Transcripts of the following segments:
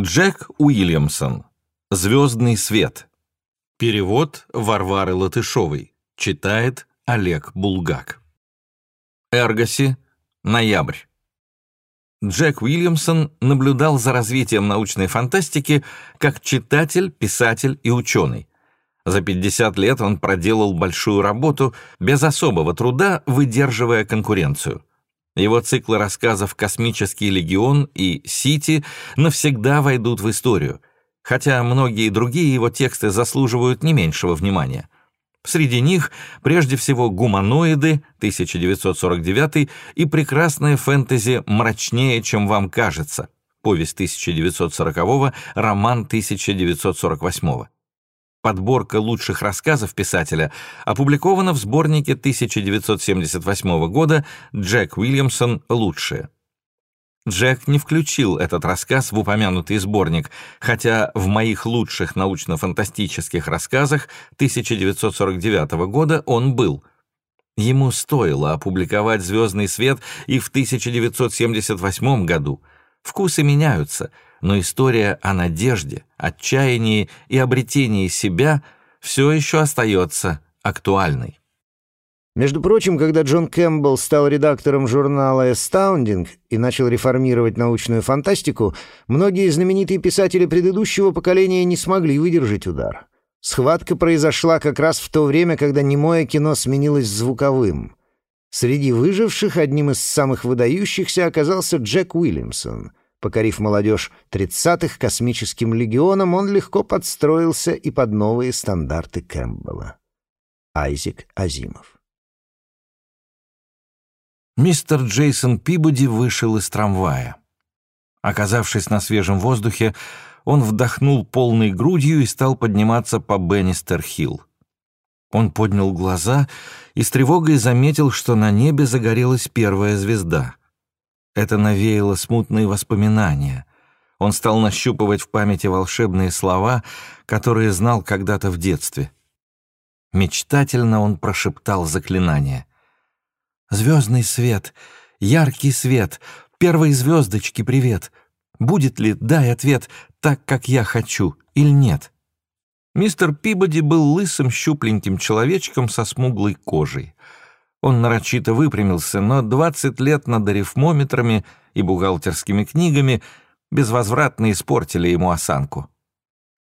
Джек Уильямсон. «Звездный свет». Перевод Варвары Латышовой. Читает Олег Булгак. Эргоси. Ноябрь. Джек Уильямсон наблюдал за развитием научной фантастики как читатель, писатель и ученый. За 50 лет он проделал большую работу, без особого труда выдерживая конкуренцию. Его циклы рассказов «Космический легион» и «Сити» навсегда войдут в историю, хотя многие другие его тексты заслуживают не меньшего внимания. Среди них прежде всего «Гуманоиды» 1949 и прекрасная фэнтези «Мрачнее, чем вам кажется» повесть 1940 роман 1948 Подборка лучших рассказов писателя опубликована в сборнике 1978 года «Джек Уильямсон. Лучшие». Джек не включил этот рассказ в упомянутый сборник, хотя в моих лучших научно-фантастических рассказах 1949 года он был. Ему стоило опубликовать «Звездный свет» и в 1978 году. Вкусы меняются — но история о надежде, отчаянии и обретении себя все еще остается актуальной. Между прочим, когда Джон Кэмпбелл стал редактором журнала «Astounding» и начал реформировать научную фантастику, многие знаменитые писатели предыдущего поколения не смогли выдержать удар. Схватка произошла как раз в то время, когда немое кино сменилось звуковым. Среди выживших одним из самых выдающихся оказался Джек Уильямсон — Покорив молодежь тридцатых космическим легионом, он легко подстроился и под новые стандарты Кэмпбелла. Айзек Азимов Мистер Джейсон Пибоди вышел из трамвая. Оказавшись на свежем воздухе, он вдохнул полной грудью и стал подниматься по Беннистер-Хилл. Он поднял глаза и с тревогой заметил, что на небе загорелась первая звезда. Это навеяло смутные воспоминания. Он стал нащупывать в памяти волшебные слова, которые знал когда-то в детстве. Мечтательно он прошептал заклинание. «Звездный свет, яркий свет, первой звездочки привет. Будет ли, дай ответ, так, как я хочу, или нет?» Мистер Пибоди был лысым, щупленьким человечком со смуглой кожей. Он нарочито выпрямился, но 20 лет над арифмометрами и бухгалтерскими книгами безвозвратно испортили ему осанку.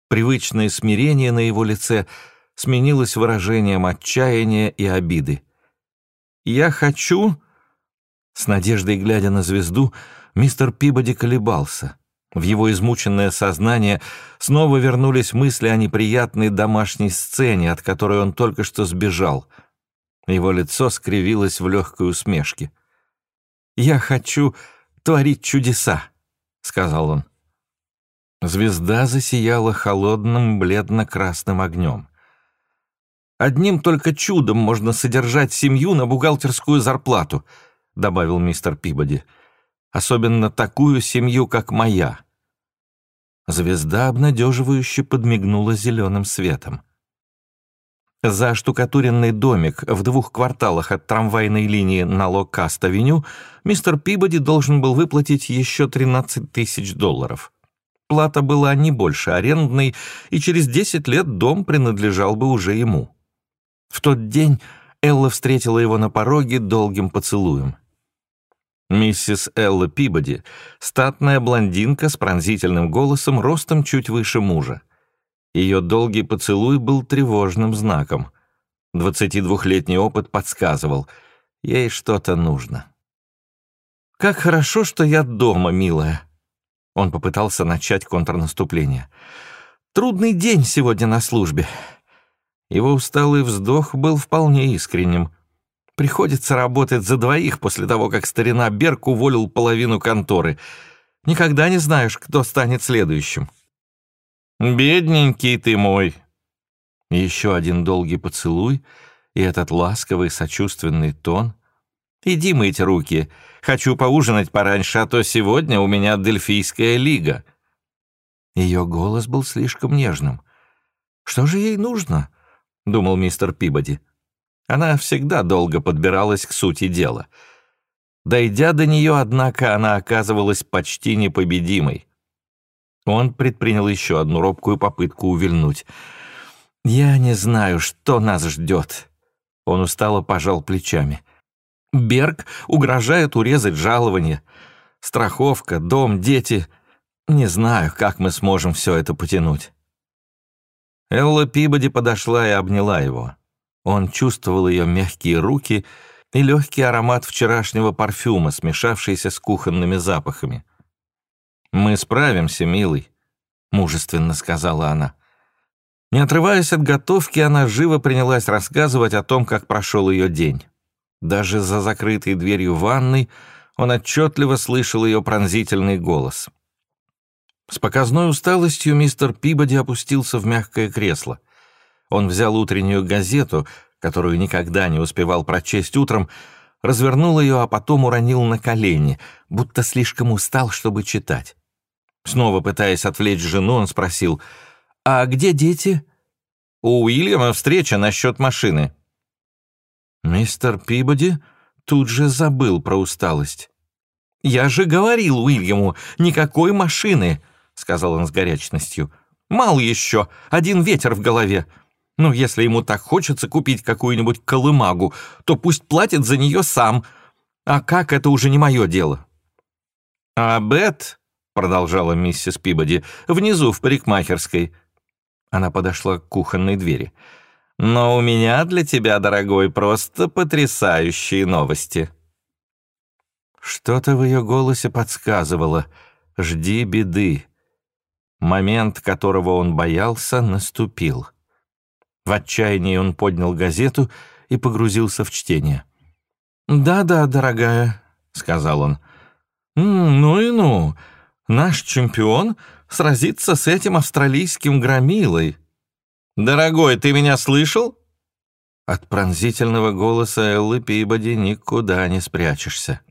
Привычное смирение на его лице сменилось выражением отчаяния и обиды. «Я хочу...» С надеждой глядя на звезду, мистер Пибоди колебался. В его измученное сознание снова вернулись мысли о неприятной домашней сцене, от которой он только что сбежал — его лицо скривилось в легкой усмешке. «Я хочу творить чудеса», — сказал он. Звезда засияла холодным бледно-красным огнем. «Одним только чудом можно содержать семью на бухгалтерскую зарплату», — добавил мистер Пибоди. «Особенно такую семью, как моя». Звезда обнадеживающе подмигнула зеленым светом. За штукатуренный домик в двух кварталах от трамвайной линии на Локаст-авеню мистер Пибоди должен был выплатить еще 13 тысяч долларов. Плата была не больше арендной, и через 10 лет дом принадлежал бы уже ему. В тот день Элла встретила его на пороге долгим поцелуем. Миссис Элла Пибоди, статная блондинка с пронзительным голосом, ростом чуть выше мужа. Ее долгий поцелуй был тревожным знаком. 22-летний опыт подсказывал, ей что-то нужно. «Как хорошо, что я дома, милая!» Он попытался начать контрнаступление. «Трудный день сегодня на службе». Его усталый вздох был вполне искренним. Приходится работать за двоих после того, как старина Берг уволил половину конторы. Никогда не знаешь, кто станет следующим. «Бедненький ты мой!» Еще один долгий поцелуй и этот ласковый сочувственный тон. «Иди мыть руки. Хочу поужинать пораньше, а то сегодня у меня Дельфийская лига». Ее голос был слишком нежным. «Что же ей нужно?» — думал мистер Пибоди. Она всегда долго подбиралась к сути дела. Дойдя до нее, однако, она оказывалась почти непобедимой. Он предпринял еще одну робкую попытку увильнуть. «Я не знаю, что нас ждет». Он устало пожал плечами. «Берг угрожает урезать жалование. Страховка, дом, дети. Не знаю, как мы сможем все это потянуть». Элла Пибоди подошла и обняла его. Он чувствовал ее мягкие руки и легкий аромат вчерашнего парфюма, смешавшийся с кухонными запахами. «Мы справимся, милый», — мужественно сказала она. Не отрываясь от готовки, она живо принялась рассказывать о том, как прошел ее день. Даже за закрытой дверью ванной он отчетливо слышал ее пронзительный голос. С показной усталостью мистер Пибоди опустился в мягкое кресло. Он взял утреннюю газету, которую никогда не успевал прочесть утром, развернул ее, а потом уронил на колени, будто слишком устал, чтобы читать. Снова пытаясь отвлечь жену, он спросил, «А где дети?» «У Уильяма встреча насчет машины». Мистер Пибоди тут же забыл про усталость. «Я же говорил Уильяму, никакой машины», — сказал он с горячностью. «Мало еще, один ветер в голове. Ну, если ему так хочется купить какую-нибудь колымагу, то пусть платит за нее сам. А как, это уже не мое дело». «А Бет продолжала миссис Пибоди, внизу в парикмахерской. Она подошла к кухонной двери. «Но у меня для тебя, дорогой, просто потрясающие новости». Что-то в ее голосе подсказывало «Жди беды». Момент, которого он боялся, наступил. В отчаянии он поднял газету и погрузился в чтение. «Да-да, дорогая», — сказал он. «Ну и ну, Наш чемпион сразится с этим австралийским громилой. «Дорогой, ты меня слышал?» От пронзительного голоса Эллы Пибоди никуда не спрячешься.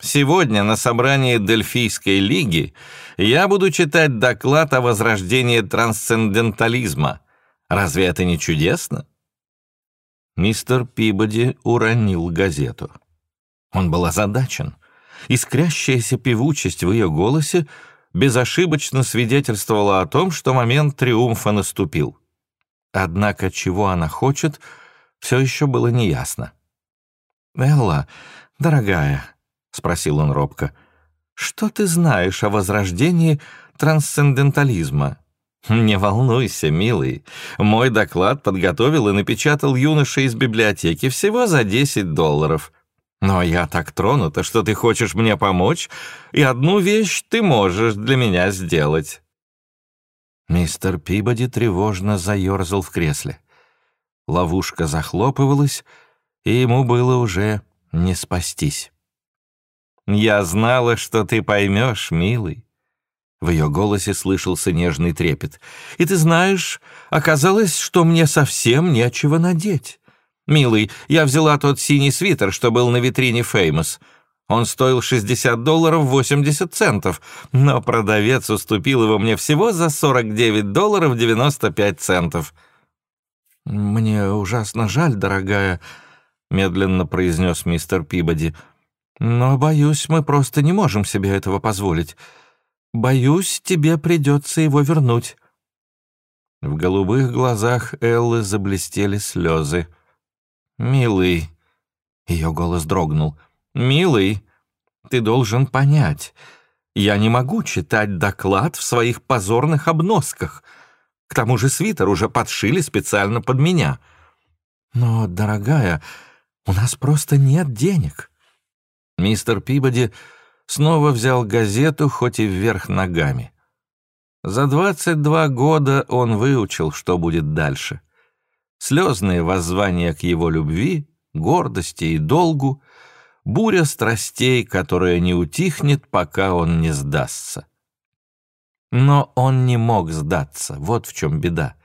«Сегодня на собрании Дельфийской лиги я буду читать доклад о возрождении трансцендентализма. Разве это не чудесно?» Мистер Пибоди уронил газету. Он был озадачен. Искрящаяся певучесть в ее голосе безошибочно свидетельствовала о том, что момент триумфа наступил. Однако чего она хочет, все еще было неясно. «Элла, дорогая», — спросил он робко, — «что ты знаешь о возрождении трансцендентализма?» «Не волнуйся, милый. Мой доклад подготовил и напечатал юноша из библиотеки всего за 10 долларов. Но я так тронута, что ты хочешь мне помочь, и одну вещь ты можешь для меня сделать». Мистер Пибоди тревожно заерзал в кресле. Ловушка захлопывалась, и ему было уже не спастись. «Я знала, что ты поймешь, милый». В ее голосе слышался нежный трепет. «И ты знаешь, оказалось, что мне совсем нечего надеть. «Милый, я взяла тот синий свитер, что был на витрине Famous. Он стоил 60 долларов 80 центов, но продавец уступил его мне всего за 49 долларов 95 центов». «Мне ужасно жаль, дорогая», — медленно произнес мистер Пибоди. «Но, боюсь, мы просто не можем себе этого позволить. Боюсь, тебе придется его вернуть». В голубых глазах Эллы заблестели слезы. «Милый...» — ее голос дрогнул. «Милый, ты должен понять. Я не могу читать доклад в своих позорных обносках. К тому же свитер уже подшили специально под меня. Но, дорогая, у нас просто нет денег». Мистер Пибоди снова взял газету, хоть и вверх ногами. За двадцать два года он выучил, что будет дальше — слезные воззвания к его любви, гордости и долгу, буря страстей, которая не утихнет, пока он не сдастся. Но он не мог сдаться, вот в чем беда.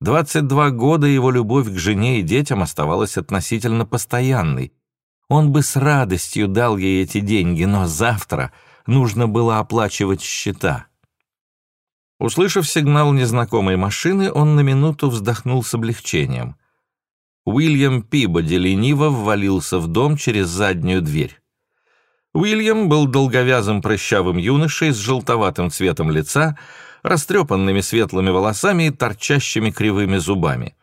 Двадцать два года его любовь к жене и детям оставалась относительно постоянной. Он бы с радостью дал ей эти деньги, но завтра нужно было оплачивать счета. Услышав сигнал незнакомой машины, он на минуту вздохнул с облегчением. Уильям Пибоди лениво ввалился в дом через заднюю дверь. Уильям был долговязым прыщавым юношей с желтоватым цветом лица, растрепанными светлыми волосами и торчащими кривыми зубами.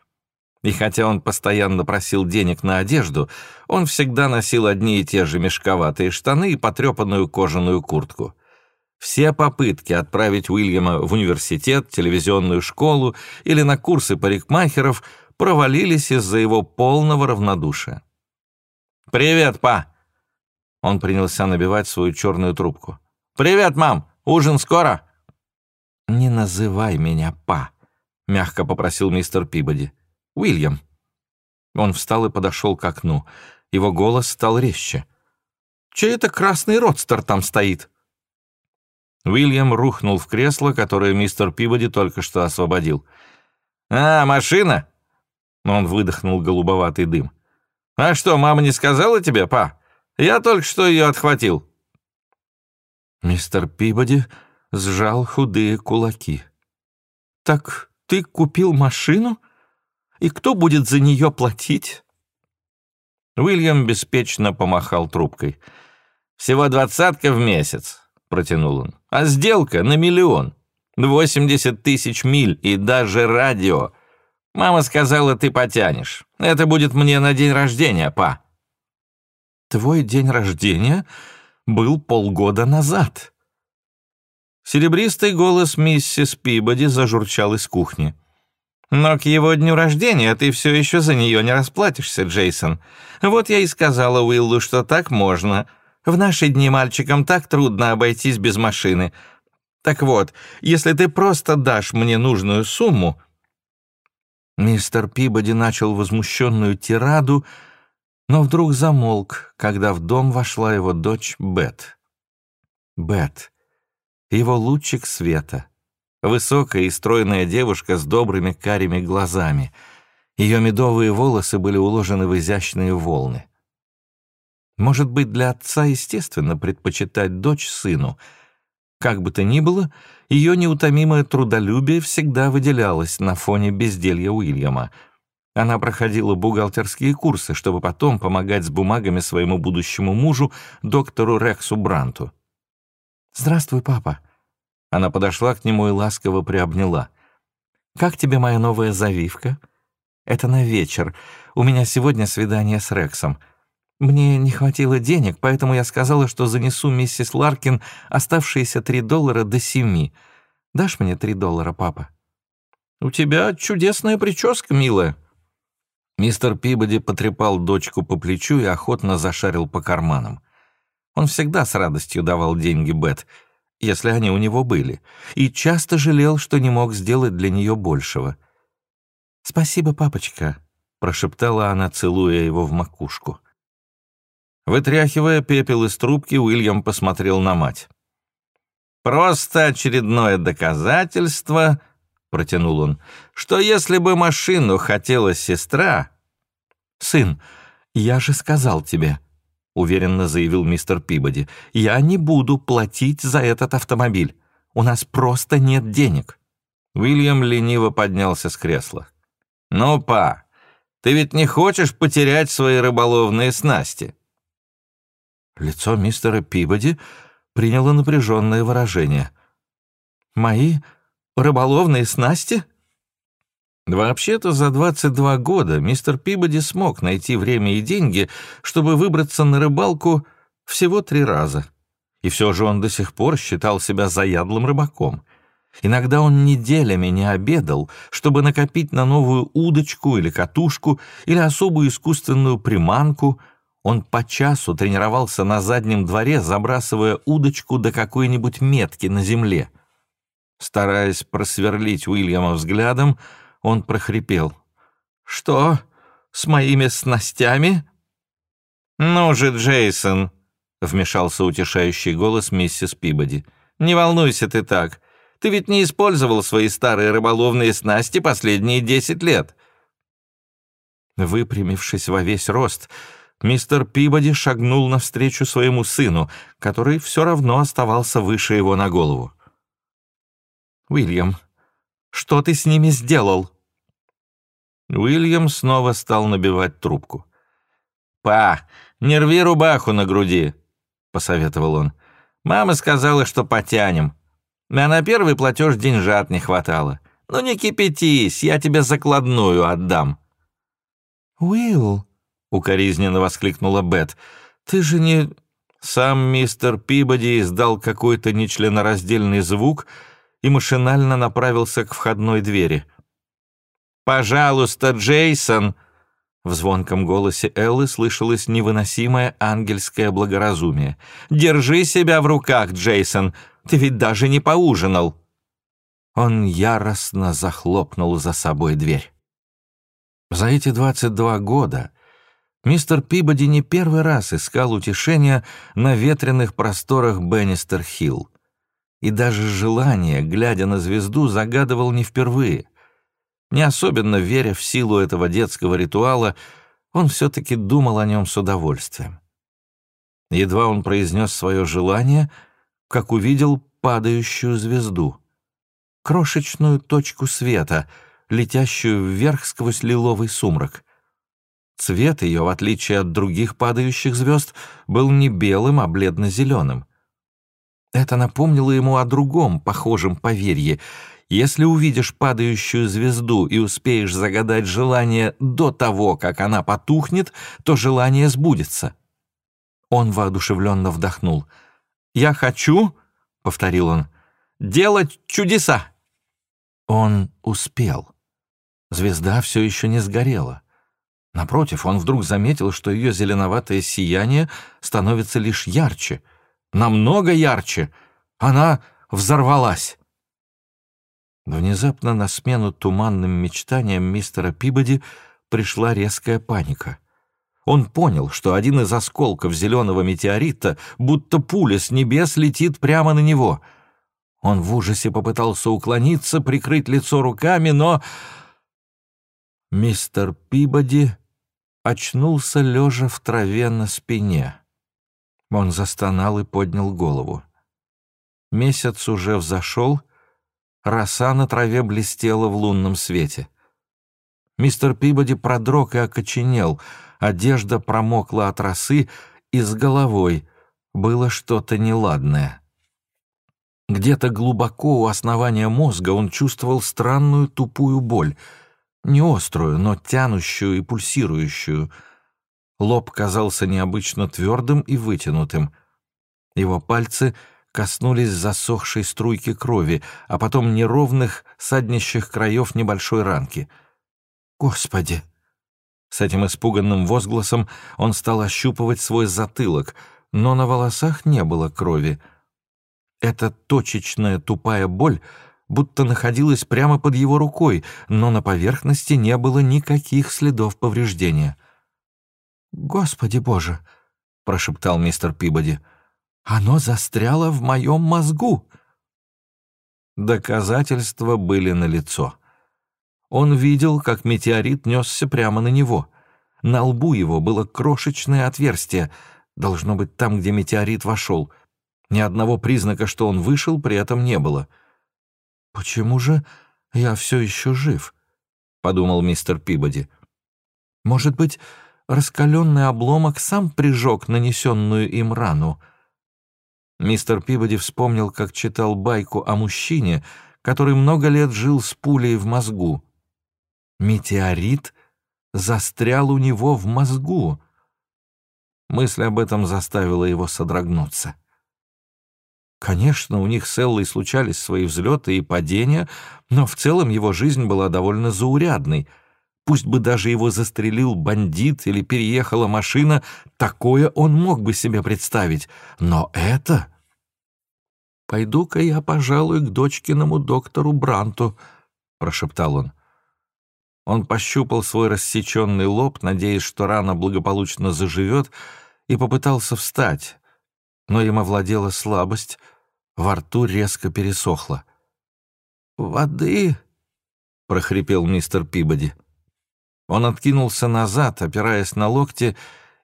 И хотя он постоянно просил денег на одежду, он всегда носил одни и те же мешковатые штаны и потрепанную кожаную куртку. Все попытки отправить Уильяма в университет, телевизионную школу или на курсы парикмахеров провалились из-за его полного равнодушия. «Привет, па!» Он принялся набивать свою черную трубку. «Привет, мам! Ужин скоро?» «Не называй меня па», — мягко попросил мистер Пибоди. «Уильям». Он встал и подошел к окну. Его голос стал резче. «Чей это красный родстер там стоит?» Уильям рухнул в кресло, которое мистер Пибоди только что освободил. «А, машина?» Он выдохнул голубоватый дым. «А что, мама не сказала тебе, па? Я только что ее отхватил». Мистер Пибоди сжал худые кулаки. «Так ты купил машину? И кто будет за нее платить?» Уильям беспечно помахал трубкой. «Всего двадцатка в месяц», — протянул он. «А сделка на миллион. Восемьдесят тысяч миль и даже радио. Мама сказала, ты потянешь. Это будет мне на день рождения, па». «Твой день рождения был полгода назад». Серебристый голос миссис Пибоди зажурчал из кухни. «Но к его дню рождения ты все еще за нее не расплатишься, Джейсон. Вот я и сказала Уиллу, что так можно. В наши дни мальчикам так трудно обойтись без машины. Так вот, если ты просто дашь мне нужную сумму, Мистер Пибоди начал возмущенную тираду, но вдруг замолк, когда в дом вошла его дочь Бет. Бет, его лучик света, высокая и стройная девушка с добрыми карими глазами. Ее медовые волосы были уложены в изящные волны. Может быть, для отца естественно предпочитать дочь сыну — как бы то ни было, ее неутомимое трудолюбие всегда выделялось на фоне безделья Уильяма. Она проходила бухгалтерские курсы, чтобы потом помогать с бумагами своему будущему мужу, доктору Рексу Бранту. «Здравствуй, папа». Она подошла к нему и ласково приобняла. «Как тебе моя новая завивка?» «Это на вечер. У меня сегодня свидание с Рексом. Мне не хватило денег, поэтому я сказала, что занесу миссис Ларкин оставшиеся три доллара до семи. Дашь мне три доллара, папа?» «У тебя чудесная прическа, милая». Мистер Пибоди потрепал дочку по плечу и охотно зашарил по карманам. Он всегда с радостью давал деньги Бет, если они у него были, и часто жалел, что не мог сделать для нее большего. «Спасибо, папочка», — прошептала она, целуя его в макушку. Вытряхивая пепел из трубки, Уильям посмотрел на мать. «Просто очередное доказательство», — протянул он, «что если бы машину хотела сестра...» «Сын, я же сказал тебе», — уверенно заявил мистер Пибоди, «я не буду платить за этот автомобиль. У нас просто нет денег». Уильям лениво поднялся с кресла. «Ну, па, ты ведь не хочешь потерять свои рыболовные снасти?» Лицо мистера Пибоди приняло напряженное выражение. «Мои рыболовные снасти?» Вообще-то за 22 года мистер Пибоди смог найти время и деньги, чтобы выбраться на рыбалку всего три раза. И все же он до сих пор считал себя заядлым рыбаком. Иногда он неделями не обедал, чтобы накопить на новую удочку или катушку или особую искусственную приманку, он по часу тренировался на заднем дворе, забрасывая удочку до какой-нибудь метки на земле. Стараясь просверлить Уильяма взглядом, он прохрипел. «Что? С моими снастями?» «Ну же, Джейсон!» — вмешался утешающий голос миссис Пибоди. «Не волнуйся ты так. Ты ведь не использовал свои старые рыболовные снасти последние десять лет». Выпрямившись во весь рост, мистер Пибоди шагнул навстречу своему сыну, который все равно оставался выше его на голову. «Уильям, что ты с ними сделал?» Уильям снова стал набивать трубку. «Па, не рви рубаху на груди. — посоветовал он. «Мама сказала, что потянем. А на первый платеж деньжат не хватало. Ну не кипятись, я тебе закладную отдам». «Уилл», — укоризненно воскликнула Бет, — «ты же не...» Сам мистер Пибоди издал какой-то нечленораздельный звук и машинально направился к входной двери. «Пожалуйста, Джейсон!» В звонком голосе Эллы слышалось невыносимое ангельское благоразумие. «Держи себя в руках, Джейсон! Ты ведь даже не поужинал!» Он яростно захлопнул за собой дверь. За эти двадцать два года мистер Пибоди не первый раз искал утешения на ветреных просторах Беннистер-Хилл. И даже желание, глядя на звезду, загадывал не впервые. Не особенно веря в силу этого детского ритуала, он все-таки думал о нем с удовольствием. Едва он произнес свое желание, как увидел падающую звезду. Крошечную точку света, летящую вверх сквозь лиловый сумрак. Цвет ее, в отличие от других падающих звезд, был не белым, а бледно-зеленым. Это напомнило ему о другом, похожем поверье. Если увидишь падающую звезду и успеешь загадать желание до того, как она потухнет, то желание сбудется. Он воодушевленно вдохнул. «Я хочу», — повторил он, — «делать чудеса». Он успел. Звезда все еще не сгорела. Напротив, он вдруг заметил, что ее зеленоватое сияние становится лишь ярче, намного ярче. Она взорвалась. Внезапно на смену туманным мечтаниям мистера Пибоди пришла резкая паника. Он понял, что один из осколков зеленого метеорита, будто пуля с небес, летит прямо на него. Он в ужасе попытался уклониться, прикрыть лицо руками, но... Мистер Пибоди очнулся лежа в траве на спине. Он застонал и поднял голову. Месяц уже взошел, роса на траве блестела в лунном свете. Мистер Пибоди продрог и окоченел, одежда промокла от росы, и с головой было что-то неладное. Где-то глубоко у основания мозга он чувствовал странную тупую боль, не острую, но тянущую и пульсирующую. Лоб казался необычно твердым и вытянутым. Его пальцы — коснулись засохшей струйки крови, а потом неровных, саднищих краев небольшой ранки. «Господи!» С этим испуганным возгласом он стал ощупывать свой затылок, но на волосах не было крови. Эта точечная тупая боль будто находилась прямо под его рукой, но на поверхности не было никаких следов повреждения. «Господи Боже!» — прошептал мистер Пибоди — оно застряло в моем мозгу. Доказательства были налицо. Он видел, как метеорит несся прямо на него. На лбу его было крошечное отверстие, должно быть там, где метеорит вошел. Ни одного признака, что он вышел, при этом не было. «Почему же я все еще жив?» — подумал мистер Пибоди. «Может быть, раскаленный обломок сам прижег нанесенную им рану?» Мистер Пибоди вспомнил, как читал байку о мужчине, который много лет жил с пулей в мозгу. Метеорит застрял у него в мозгу. Мысль об этом заставила его содрогнуться. Конечно, у них с Эллой случались свои взлеты и падения, но в целом его жизнь была довольно заурядной. Пусть бы даже его застрелил бандит или переехала машина, такое он мог бы себе представить. Но это... «Пойду-ка я, пожалуй, к дочкиному доктору Бранту», — прошептал он. Он пощупал свой рассеченный лоб, надеясь, что рана благополучно заживет, и попытался встать, но им овладела слабость, во рту резко пересохло. «Воды!» — прохрипел мистер Пибоди. Он откинулся назад, опираясь на локти,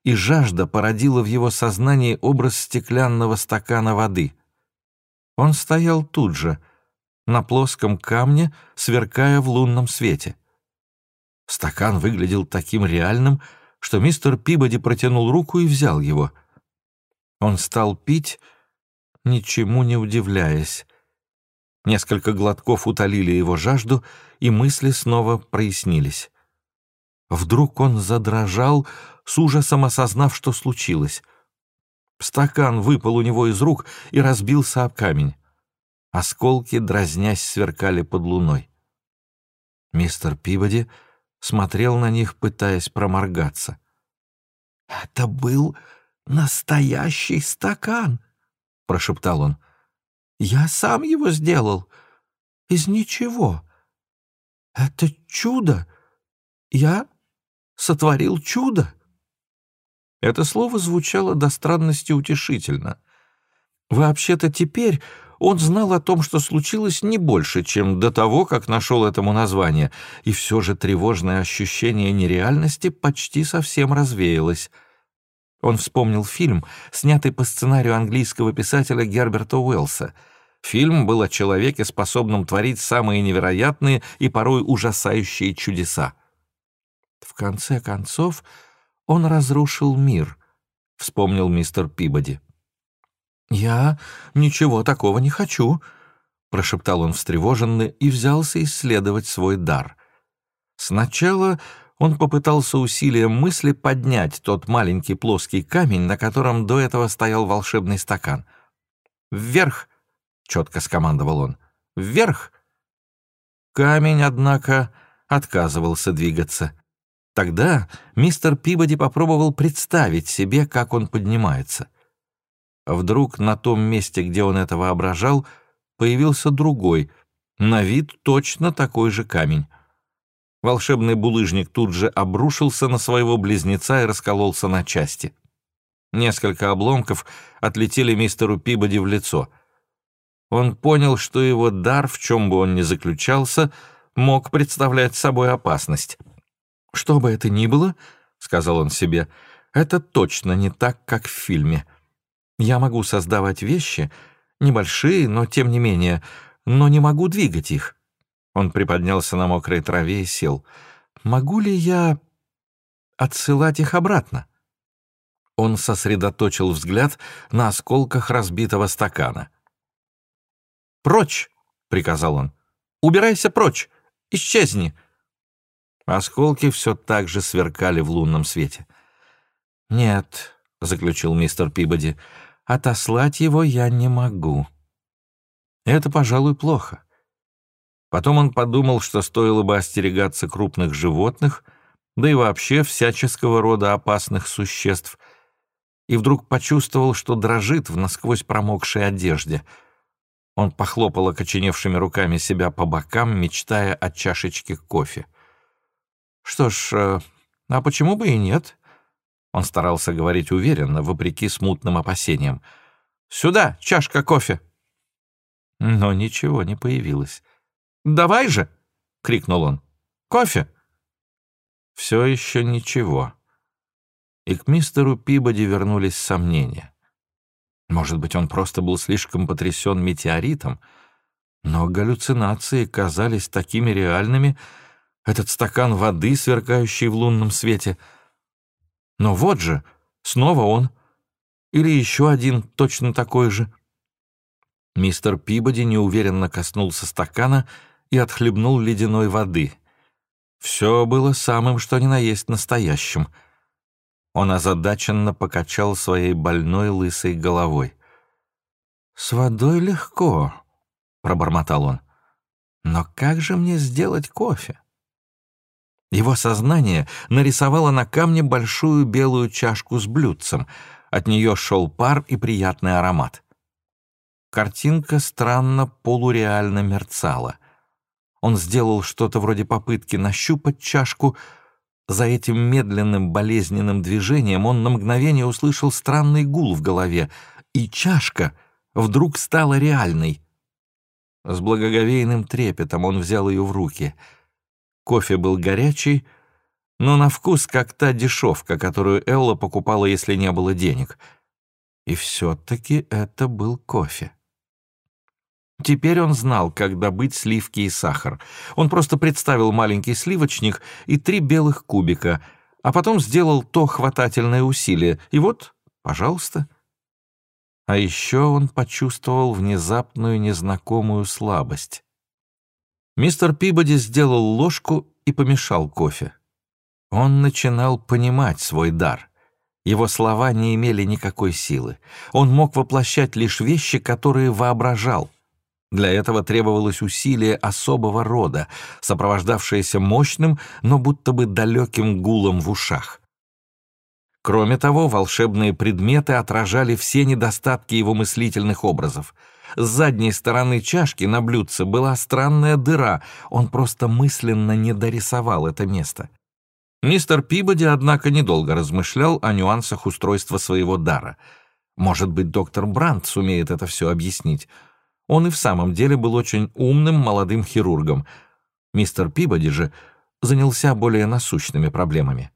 и жажда породила в его сознании образ стеклянного стакана воды — он стоял тут же, на плоском камне, сверкая в лунном свете. Стакан выглядел таким реальным, что мистер Пибоди протянул руку и взял его. Он стал пить, ничему не удивляясь. Несколько глотков утолили его жажду, и мысли снова прояснились. Вдруг он задрожал, с ужасом осознав, что случилось. Стакан выпал у него из рук и разбился об камень. Осколки, дразнясь, сверкали под луной. Мистер Пибоди смотрел на них, пытаясь проморгаться. «Это был настоящий стакан!» — прошептал он. «Я сам его сделал. Из ничего. Это чудо! Я сотворил чудо!» Это слово звучало до странности утешительно. Вообще-то теперь он знал о том, что случилось не больше, чем до того, как нашел этому название, и все же тревожное ощущение нереальности почти совсем развеялось. Он вспомнил фильм, снятый по сценарию английского писателя Герберта Уэллса. Фильм был о человеке, способном творить самые невероятные и порой ужасающие чудеса. В конце концов, он разрушил мир, — вспомнил мистер Пибоди. «Я ничего такого не хочу», — прошептал он встревоженно и взялся исследовать свой дар. Сначала он попытался усилием мысли поднять тот маленький плоский камень, на котором до этого стоял волшебный стакан. «Вверх!» — четко скомандовал он. «Вверх!» Камень, однако, отказывался двигаться. Тогда мистер Пибоди попробовал представить себе, как он поднимается. Вдруг на том месте, где он это воображал, появился другой, на вид точно такой же камень. Волшебный булыжник тут же обрушился на своего близнеца и раскололся на части. Несколько обломков отлетели мистеру Пибоди в лицо. Он понял, что его дар, в чем бы он ни заключался, мог представлять собой опасность. «Что бы это ни было, — сказал он себе, — это точно не так, как в фильме. Я могу создавать вещи, небольшие, но тем не менее, но не могу двигать их. Он приподнялся на мокрой траве и сел. Могу ли я отсылать их обратно? Он сосредоточил взгляд на осколках разбитого стакана. «Прочь!» — приказал он. «Убирайся прочь! Исчезни!» Осколки все так же сверкали в лунном свете. «Нет», — заключил мистер Пибоди, — «отослать его я не могу». Это, пожалуй, плохо. Потом он подумал, что стоило бы остерегаться крупных животных, да и вообще всяческого рода опасных существ, и вдруг почувствовал, что дрожит в насквозь промокшей одежде. Он похлопал окоченевшими руками себя по бокам, мечтая о чашечке кофе. «Что ж, э, а почему бы и нет?» Он старался говорить уверенно, вопреки смутным опасениям. «Сюда, чашка кофе!» Но ничего не появилось. «Давай же!» — крикнул он. «Кофе!» Все еще ничего. И к мистеру Пибоди вернулись сомнения. Может быть, он просто был слишком потрясен метеоритом, но галлюцинации казались такими реальными, этот стакан воды, сверкающий в лунном свете. Но вот же, снова он. Или еще один, точно такой же. Мистер Пибоди неуверенно коснулся стакана и отхлебнул ледяной воды. Все было самым, что ни на есть настоящим. Он озадаченно покачал своей больной лысой головой. «С водой легко», — пробормотал он. «Но как же мне сделать кофе?» Его сознание нарисовало на камне большую белую чашку с блюдцем. От нее шел пар и приятный аромат. Картинка странно полуреально мерцала. Он сделал что-то вроде попытки нащупать чашку. За этим медленным болезненным движением он на мгновение услышал странный гул в голове, и чашка вдруг стала реальной. С благоговейным трепетом он взял ее в руки — Кофе был горячий, но на вкус как та дешевка, которую Элла покупала, если не было денег. И все-таки это был кофе. Теперь он знал, как добыть сливки и сахар. Он просто представил маленький сливочник и три белых кубика, а потом сделал то хватательное усилие. И вот, пожалуйста, А еще он почувствовал внезапную незнакомую слабость. Мистер Пибоди сделал ложку и помешал кофе. Он начинал понимать свой дар. Его слова не имели никакой силы. Он мог воплощать лишь вещи, которые воображал. Для этого требовалось усилие особого рода, сопровождавшееся мощным, но будто бы далеким гулом в ушах. Кроме того, волшебные предметы отражали все недостатки его мыслительных образов. С задней стороны чашки на блюдце была странная дыра, он просто мысленно не дорисовал это место. Мистер Пибоди, однако, недолго размышлял о нюансах устройства своего дара. Может быть, доктор Брандт сумеет это все объяснить. Он и в самом деле был очень умным молодым хирургом. Мистер Пибоди же занялся более насущными проблемами.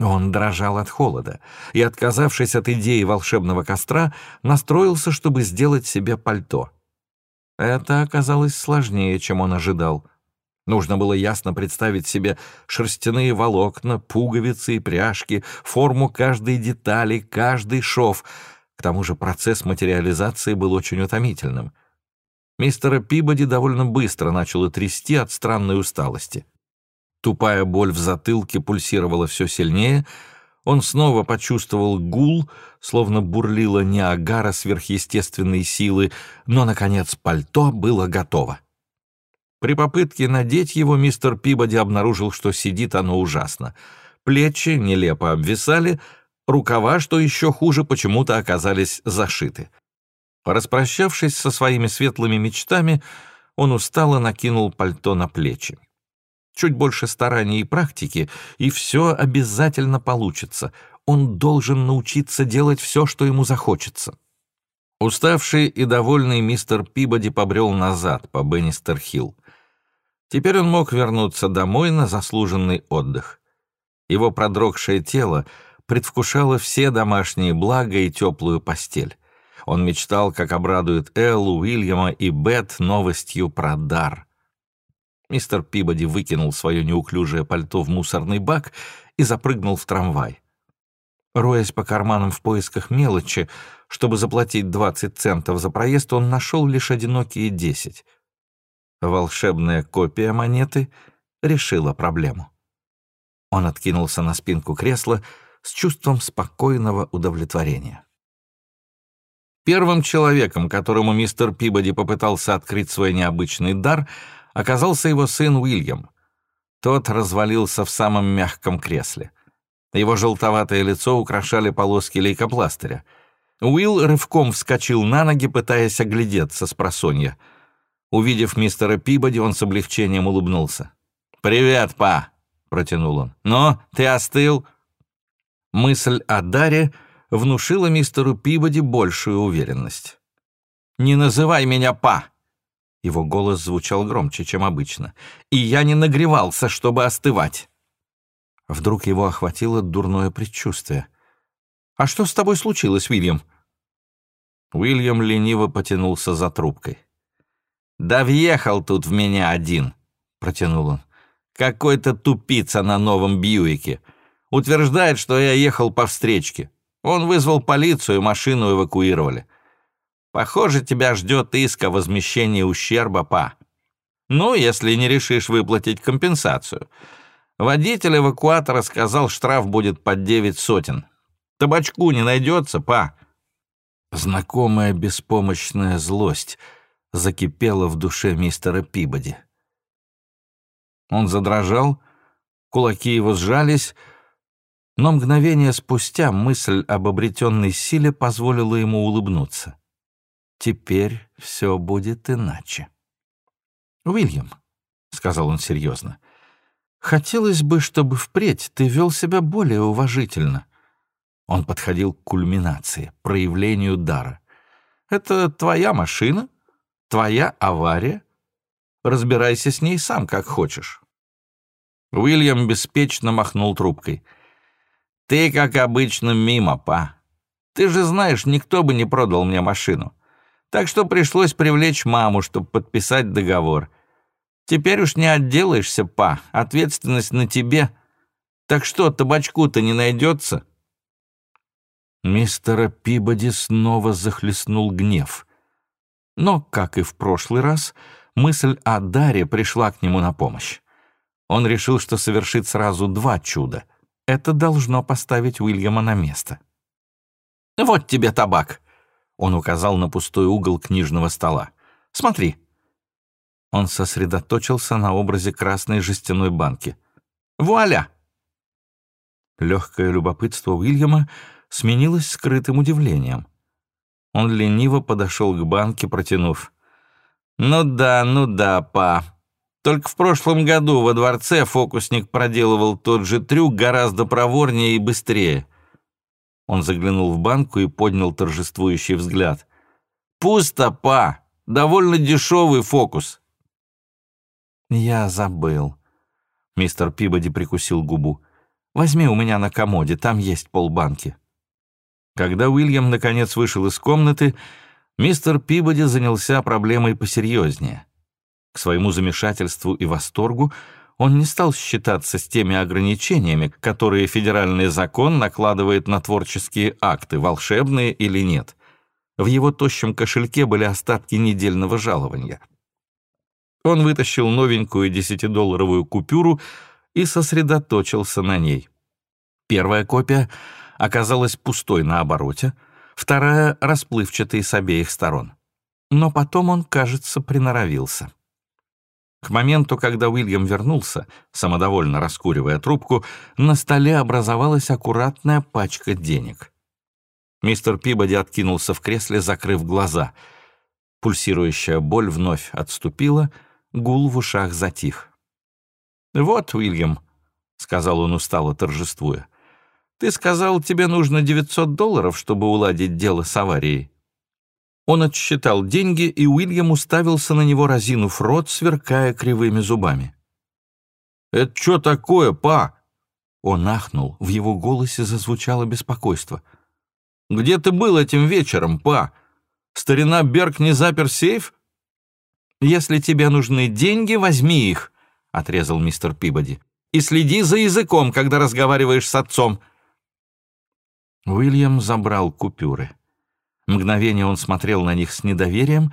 Он дрожал от холода и, отказавшись от идеи волшебного костра, настроился, чтобы сделать себе пальто. Это оказалось сложнее, чем он ожидал. Нужно было ясно представить себе шерстяные волокна, пуговицы и пряжки, форму каждой детали, каждый шов. К тому же процесс материализации был очень утомительным. Мистера Пибоди довольно быстро начало трясти от странной усталости. Тупая боль в затылке пульсировала все сильнее. Он снова почувствовал гул, словно бурлила Ниагара сверхъестественной силы, но, наконец, пальто было готово. При попытке надеть его мистер Пибоди обнаружил, что сидит оно ужасно. Плечи нелепо обвисали, рукава, что еще хуже, почему-то оказались зашиты. Распрощавшись со своими светлыми мечтами, он устало накинул пальто на плечи. Чуть больше стараний и практики, и все обязательно получится. Он должен научиться делать все, что ему захочется. Уставший и довольный мистер Пибоди побрел назад по Беннистер-Хилл. Теперь он мог вернуться домой на заслуженный отдых. Его продрогшее тело предвкушало все домашние блага и теплую постель. Он мечтал, как обрадует Эллу, Уильяма и Бет новостью про дар. Мистер Пибоди выкинул свое неуклюжее пальто в мусорный бак и запрыгнул в трамвай. Роясь по карманам в поисках мелочи, чтобы заплатить 20 центов за проезд, он нашел лишь одинокие 10. Волшебная копия монеты решила проблему. Он откинулся на спинку кресла с чувством спокойного удовлетворения. Первым человеком, которому мистер Пибоди попытался открыть свой необычный дар — оказался его сын Уильям. Тот развалился в самом мягком кресле. Его желтоватое лицо украшали полоски лейкопластыря. Уилл рывком вскочил на ноги, пытаясь оглядеться с просонья. Увидев мистера Пибоди, он с облегчением улыбнулся. «Привет, па!» — протянул он. «Ну, ты остыл?» Мысль о Даре внушила мистеру Пибоди большую уверенность. «Не называй меня па!» Его голос звучал громче, чем обычно. «И я не нагревался, чтобы остывать!» Вдруг его охватило дурное предчувствие. «А что с тобой случилось, Уильям?» Уильям лениво потянулся за трубкой. «Да въехал тут в меня один», — протянул он. «Какой-то тупица на новом Бьюике. Утверждает, что я ехал по встречке. Он вызвал полицию, машину эвакуировали. Похоже, тебя ждет иск о возмещении ущерба, па. Ну, если не решишь выплатить компенсацию. Водитель эвакуатора сказал, штраф будет под девять сотен. Табачку не найдется, па. Знакомая беспомощная злость закипела в душе мистера Пибоди. Он задрожал, кулаки его сжались, но мгновение спустя мысль об обретенной силе позволила ему улыбнуться. Теперь все будет иначе. «Уильям», — сказал он серьезно, — «хотелось бы, чтобы впредь ты вел себя более уважительно». Он подходил к кульминации, проявлению дара. «Это твоя машина, твоя авария. Разбирайся с ней сам, как хочешь». Уильям беспечно махнул трубкой. «Ты, как обычно, мимо, па. Ты же знаешь, никто бы не продал мне машину. Так что пришлось привлечь маму, чтобы подписать договор. Теперь уж не отделаешься, па, ответственность на тебе. Так что, табачку-то не найдется?» Мистера Пибоди снова захлестнул гнев. Но, как и в прошлый раз, мысль о Даре пришла к нему на помощь. Он решил, что совершит сразу два чуда. Это должно поставить Уильяма на место. «Вот тебе табак!» Он указал на пустой угол книжного стола. «Смотри!» Он сосредоточился на образе красной жестяной банки. «Вуаля!» Легкое любопытство Уильяма сменилось скрытым удивлением. Он лениво подошел к банке, протянув. «Ну да, ну да, па. Только в прошлом году во дворце фокусник проделывал тот же трюк гораздо проворнее и быстрее». Он заглянул в банку и поднял торжествующий взгляд. «Пусто, па! Довольно дешевый фокус!» «Я забыл». Мистер Пибоди прикусил губу. «Возьми у меня на комоде, там есть полбанки». Когда Уильям наконец вышел из комнаты, мистер Пибоди занялся проблемой посерьезнее. К своему замешательству и восторгу он не стал считаться с теми ограничениями, которые федеральный закон накладывает на творческие акты, волшебные или нет. В его тощем кошельке были остатки недельного жалования. Он вытащил новенькую десятидолларовую купюру и сосредоточился на ней. Первая копия оказалась пустой на обороте, вторая — расплывчатой с обеих сторон. Но потом он, кажется, приноровился. К моменту, когда Уильям вернулся, самодовольно раскуривая трубку, на столе образовалась аккуратная пачка денег. Мистер Пибоди откинулся в кресле, закрыв глаза. Пульсирующая боль вновь отступила, гул в ушах затих. «Вот, Уильям», — сказал он устало, торжествуя, — ты сказал, тебе нужно 900 долларов, чтобы уладить дело с аварией». Он отсчитал деньги, и Уильям уставился на него, разинув рот, сверкая кривыми зубами. «Это что такое, па?» Он ахнул, в его голосе зазвучало беспокойство. «Где ты был этим вечером, па? Старина Берг не запер сейф?» «Если тебе нужны деньги, возьми их», — отрезал мистер Пибоди. «И следи за языком, когда разговариваешь с отцом. Уильям забрал купюры. Мгновение он смотрел на них с недоверием,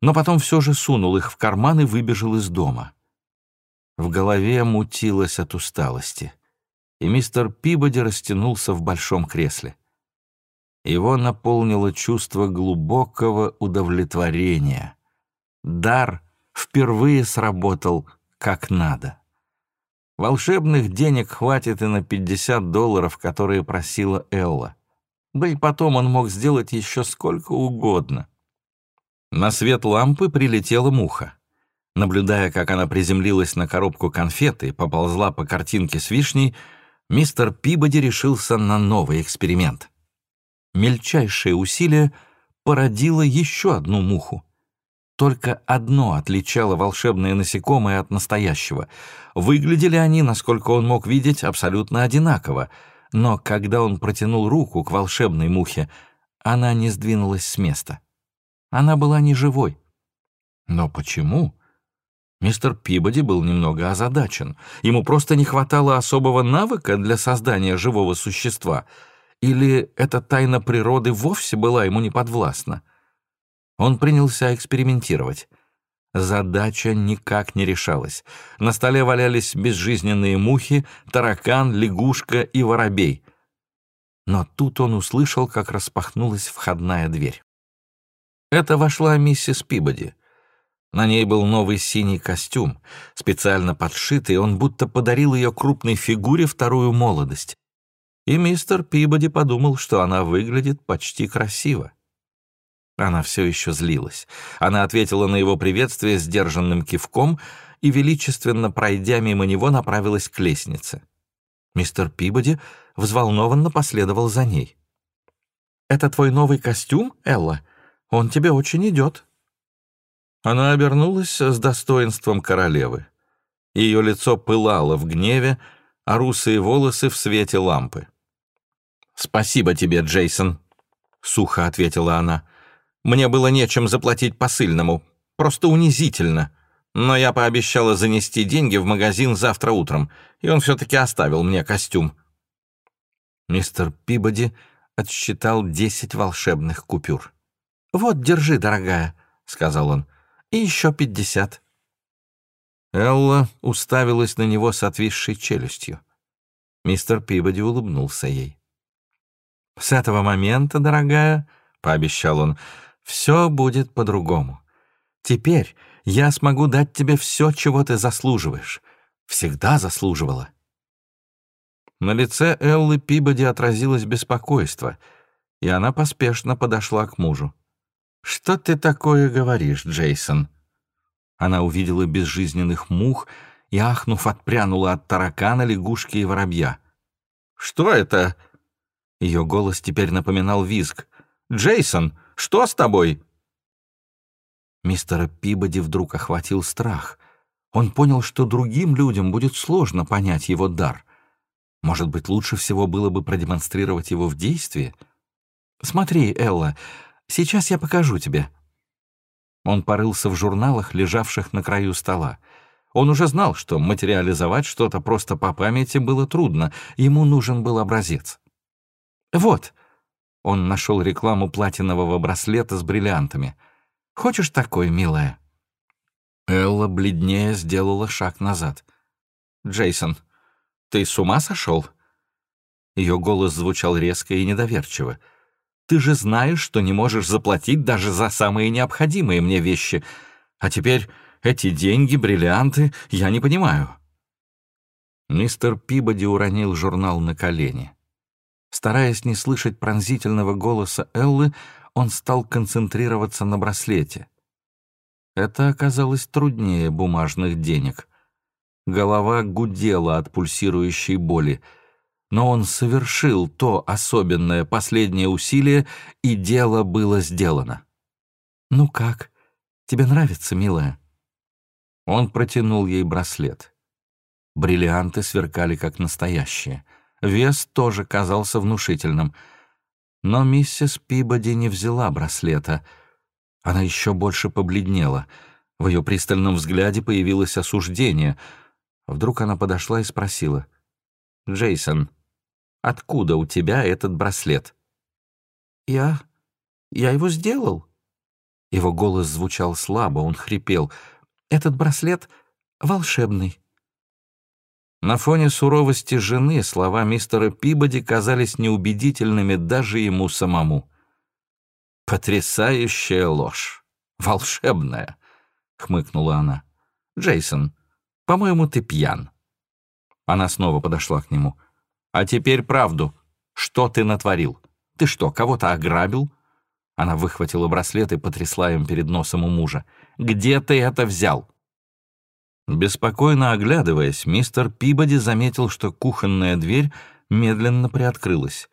но потом все же сунул их в карман и выбежал из дома. В голове мутилось от усталости, и мистер Пибоди растянулся в большом кресле. Его наполнило чувство глубокого удовлетворения. Дар впервые сработал как надо. Волшебных денег хватит и на 50 долларов, которые просила Элла. Да и потом он мог сделать еще сколько угодно. На свет лампы прилетела муха. Наблюдая, как она приземлилась на коробку конфеты и поползла по картинке с вишней, мистер Пибоди решился на новый эксперимент. Мельчайшее усилие породило еще одну муху. Только одно отличало волшебные насекомые от настоящего. Выглядели они, насколько он мог видеть, абсолютно одинаково, но когда он протянул руку к волшебной мухе, она не сдвинулась с места. Она была не живой. Но почему? Мистер Пибоди был немного озадачен. Ему просто не хватало особого навыка для создания живого существа. Или эта тайна природы вовсе была ему неподвластна? Он принялся экспериментировать. Задача никак не решалась. На столе валялись безжизненные мухи, таракан, лягушка и воробей. Но тут он услышал, как распахнулась входная дверь. Это вошла миссис Пибоди. На ней был новый синий костюм, специально подшитый, он будто подарил ее крупной фигуре вторую молодость. И мистер Пибоди подумал, что она выглядит почти красиво. Она все еще злилась. Она ответила на его приветствие сдержанным кивком и, величественно пройдя мимо него, направилась к лестнице. Мистер Пибоди взволнованно последовал за ней. «Это твой новый костюм, Элла? Он тебе очень идет». Она обернулась с достоинством королевы. Ее лицо пылало в гневе, а русые волосы в свете лампы. «Спасибо тебе, Джейсон», — сухо ответила она. Мне было нечем заплатить посыльному. Просто унизительно. Но я пообещала занести деньги в магазин завтра утром, и он все-таки оставил мне костюм. Мистер Пибоди отсчитал десять волшебных купюр. «Вот, держи, дорогая», — сказал он, — «и еще пятьдесят». Элла уставилась на него с отвисшей челюстью. Мистер Пибоди улыбнулся ей. «С этого момента, дорогая», — пообещал он, — «все будет по-другому. Теперь я смогу дать тебе все, чего ты заслуживаешь. Всегда заслуживала». На лице Эллы Пибоди отразилось беспокойство, и она поспешно подошла к мужу. «Что ты такое говоришь, Джейсон?» Она увидела безжизненных мух и, ахнув, отпрянула от таракана, лягушки и воробья. «Что это?» Ее голос теперь напоминал визг. «Джейсон, что с тобой?» Мистера Пибоди вдруг охватил страх. Он понял, что другим людям будет сложно понять его дар. Может быть, лучше всего было бы продемонстрировать его в действии? «Смотри, Элла, сейчас я покажу тебе». Он порылся в журналах, лежавших на краю стола. Он уже знал, что материализовать что-то просто по памяти было трудно, ему нужен был образец. «Вот», — он нашел рекламу платинового браслета с бриллиантами. «Хочешь такой, милая?» Элла бледнее сделала шаг назад. «Джейсон, ты с ума сошел?» Ее голос звучал резко и недоверчиво. «Ты же знаешь, что не можешь заплатить даже за самые необходимые мне вещи. А теперь эти деньги, бриллианты, я не понимаю». Мистер Пибоди уронил журнал на колени. Стараясь не слышать пронзительного голоса Эллы, он стал концентрироваться на браслете. Это оказалось труднее бумажных денег. Голова гудела от пульсирующей боли. Но он совершил то особенное последнее усилие, и дело было сделано. «Ну как? Тебе нравится, милая?» Он протянул ей браслет. Бриллианты сверкали как настоящие. Вес тоже казался внушительным. Но миссис Пибоди не взяла браслета. Она еще больше побледнела. В ее пристальном взгляде появилось осуждение — Вдруг она подошла и спросила. «Джейсон, откуда у тебя этот браслет?» «Я... я его сделал». Его голос звучал слабо, он хрипел. «Этот браслет волшебный». На фоне суровости жены слова мистера Пибоди казались неубедительными даже ему самому. «Потрясающая ложь! Волшебная!» — хмыкнула она. «Джейсон, по-моему, ты пьян». Она снова подошла к нему. «А теперь правду. Что ты натворил? Ты что, кого-то ограбил?» Она выхватила браслет и потрясла им перед носом у мужа. «Где ты это взял?» Беспокойно оглядываясь, мистер Пибоди заметил, что кухонная дверь медленно приоткрылась.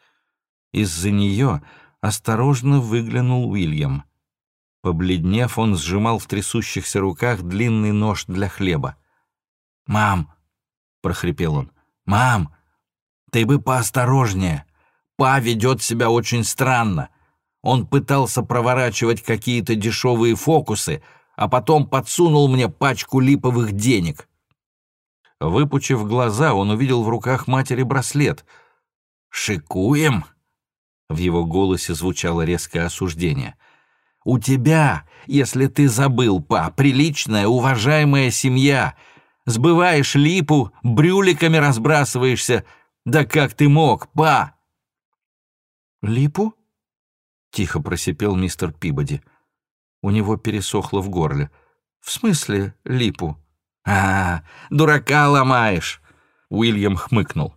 Из-за нее осторожно выглянул Уильям. Побледнев, он сжимал в трясущихся руках длинный нож для хлеба. «Мам!» — прохрипел он. «Мам! Ты бы поосторожнее! Па ведет себя очень странно. Он пытался проворачивать какие-то дешевые фокусы, а потом подсунул мне пачку липовых денег». Выпучив глаза, он увидел в руках матери браслет. «Шикуем?» В его голосе звучало резкое осуждение. «У тебя, если ты забыл, па, приличная, уважаемая семья — Сбываешь липу, брюликами разбрасываешься. Да как ты мог, па?» «Липу?» — тихо просипел мистер Пибоди. У него пересохло в горле. «В смысле липу?» «А, дурака ломаешь!» — Уильям хмыкнул.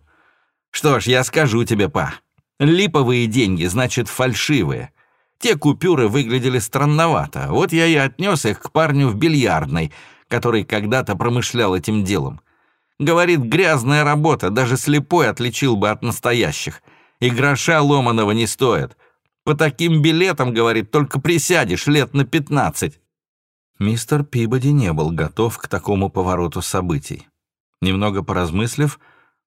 «Что ж, я скажу тебе, па. Липовые деньги, значит, фальшивые. Те купюры выглядели странновато. Вот я и отнес их к парню в бильярдной — который когда-то промышлял этим делом. Говорит, грязная работа, даже слепой отличил бы от настоящих. И гроша ломаного не стоит. По таким билетам, говорит, только присядешь лет на пятнадцать. Мистер Пибоди не был готов к такому повороту событий. Немного поразмыслив,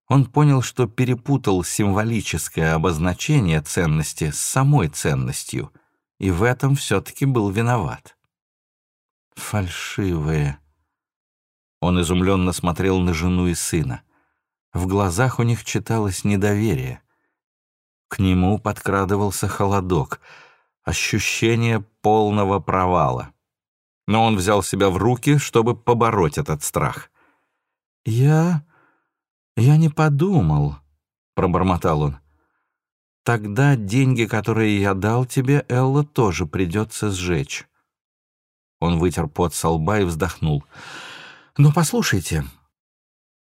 он понял, что перепутал символическое обозначение ценности с самой ценностью, и в этом все-таки был виноват. «Фальшивые», он изумленно смотрел на жену и сына. В глазах у них читалось недоверие. К нему подкрадывался холодок, ощущение полного провала. Но он взял себя в руки, чтобы побороть этот страх. «Я... я не подумал», — пробормотал он. «Тогда деньги, которые я дал тебе, Элла, тоже придется сжечь». Он вытер пот со лба и вздохнул. «Но послушайте...»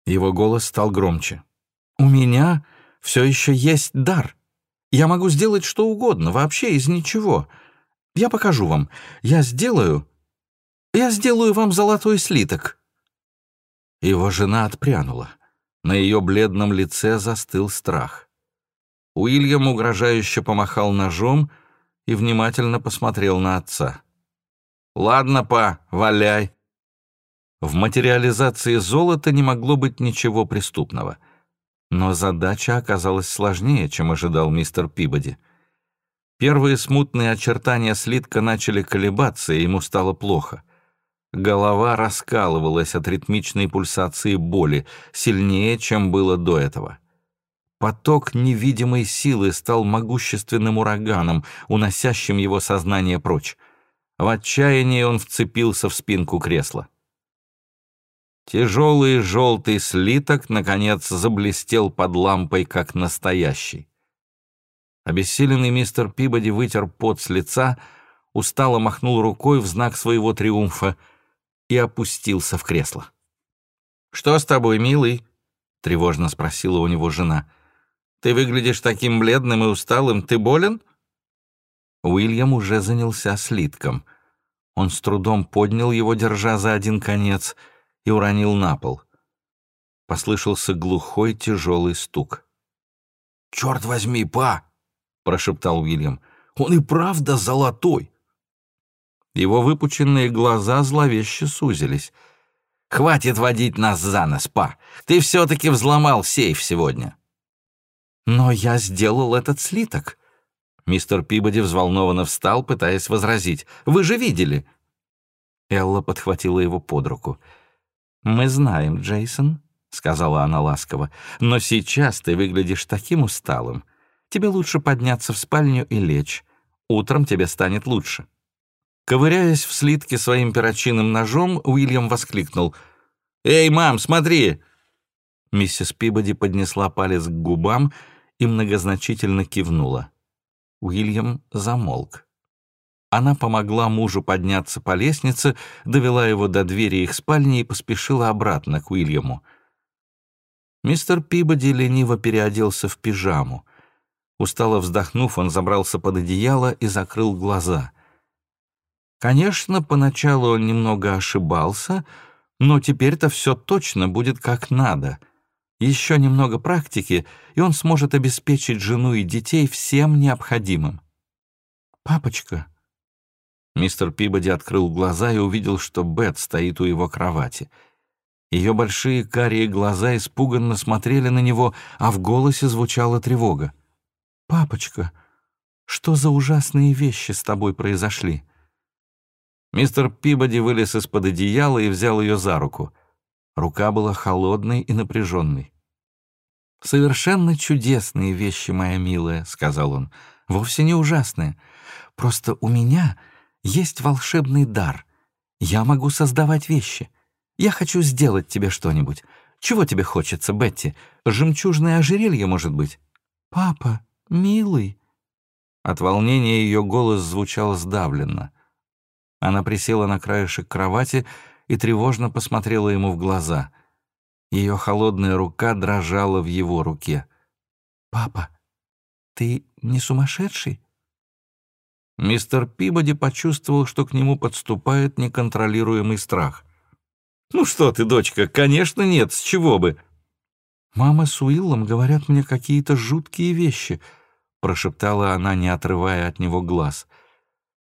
Его голос стал громче. «У меня все еще есть дар. Я могу сделать что угодно, вообще из ничего. Я покажу вам. Я сделаю... Я сделаю вам золотой слиток». Его жена отпрянула. На ее бледном лице застыл страх. Уильям угрожающе помахал ножом и внимательно посмотрел на отца. «Ладно, па, валяй». В материализации золота не могло быть ничего преступного — но задача оказалась сложнее, чем ожидал мистер Пибоди. Первые смутные очертания слитка начали колебаться, и ему стало плохо. Голова раскалывалась от ритмичной пульсации боли, сильнее, чем было до этого. Поток невидимой силы стал могущественным ураганом, уносящим его сознание прочь. В отчаянии он вцепился в спинку кресла. Тяжелый желтый слиток, наконец, заблестел под лампой, как настоящий. Обессиленный мистер Пибоди вытер пот с лица, устало махнул рукой в знак своего триумфа и опустился в кресло. «Что с тобой, милый?» — тревожно спросила у него жена. «Ты выглядишь таким бледным и усталым. Ты болен?» Уильям уже занялся слитком. Он с трудом поднял его, держа за один конец — и уронил на пол. Послышался глухой тяжелый стук. «Черт возьми, па!» — прошептал Уильям. «Он и правда золотой!» Его выпученные глаза зловеще сузились. «Хватит водить нас за нос, па! Ты все-таки взломал сейф сегодня!» «Но я сделал этот слиток!» Мистер Пибоди взволнованно встал, пытаясь возразить. «Вы же видели!» Элла подхватила его под руку. «Мы знаем, Джейсон», — сказала она ласково, «но сейчас ты выглядишь таким усталым. Тебе лучше подняться в спальню и лечь. Утром тебе станет лучше». Ковыряясь в слитке своим перочинным ножом, Уильям воскликнул. «Эй, мам, смотри!» Миссис Пибоди поднесла палец к губам и многозначительно кивнула. Уильям замолк. Она помогла мужу подняться по лестнице, довела его до двери их спальни и поспешила обратно к Уильяму. Мистер Пибоди лениво переоделся в пижаму. Устало вздохнув, он забрался под одеяло и закрыл глаза. Конечно, поначалу он немного ошибался, но теперь-то все точно будет как надо. Еще немного практики, и он сможет обеспечить жену и детей всем необходимым. «Папочка», Мистер Пибоди открыл глаза и увидел, что Бет стоит у его кровати. Ее большие карие глаза испуганно смотрели на него, а в голосе звучала тревога. «Папочка, что за ужасные вещи с тобой произошли?» Мистер Пибоди вылез из-под одеяла и взял ее за руку. Рука была холодной и напряженной. «Совершенно чудесные вещи, моя милая», — сказал он. «Вовсе не ужасные. Просто у меня есть волшебный дар. Я могу создавать вещи. Я хочу сделать тебе что-нибудь. Чего тебе хочется, Бетти? Жемчужное ожерелье, может быть? Папа, милый. От волнения ее голос звучал сдавленно. Она присела на краешек кровати и тревожно посмотрела ему в глаза. Ее холодная рука дрожала в его руке. «Папа, ты не сумасшедший?» Мистер Пибоди почувствовал, что к нему подступает неконтролируемый страх. «Ну что ты, дочка, конечно нет, с чего бы?» «Мама с Уиллом говорят мне какие-то жуткие вещи», — прошептала она, не отрывая от него глаз.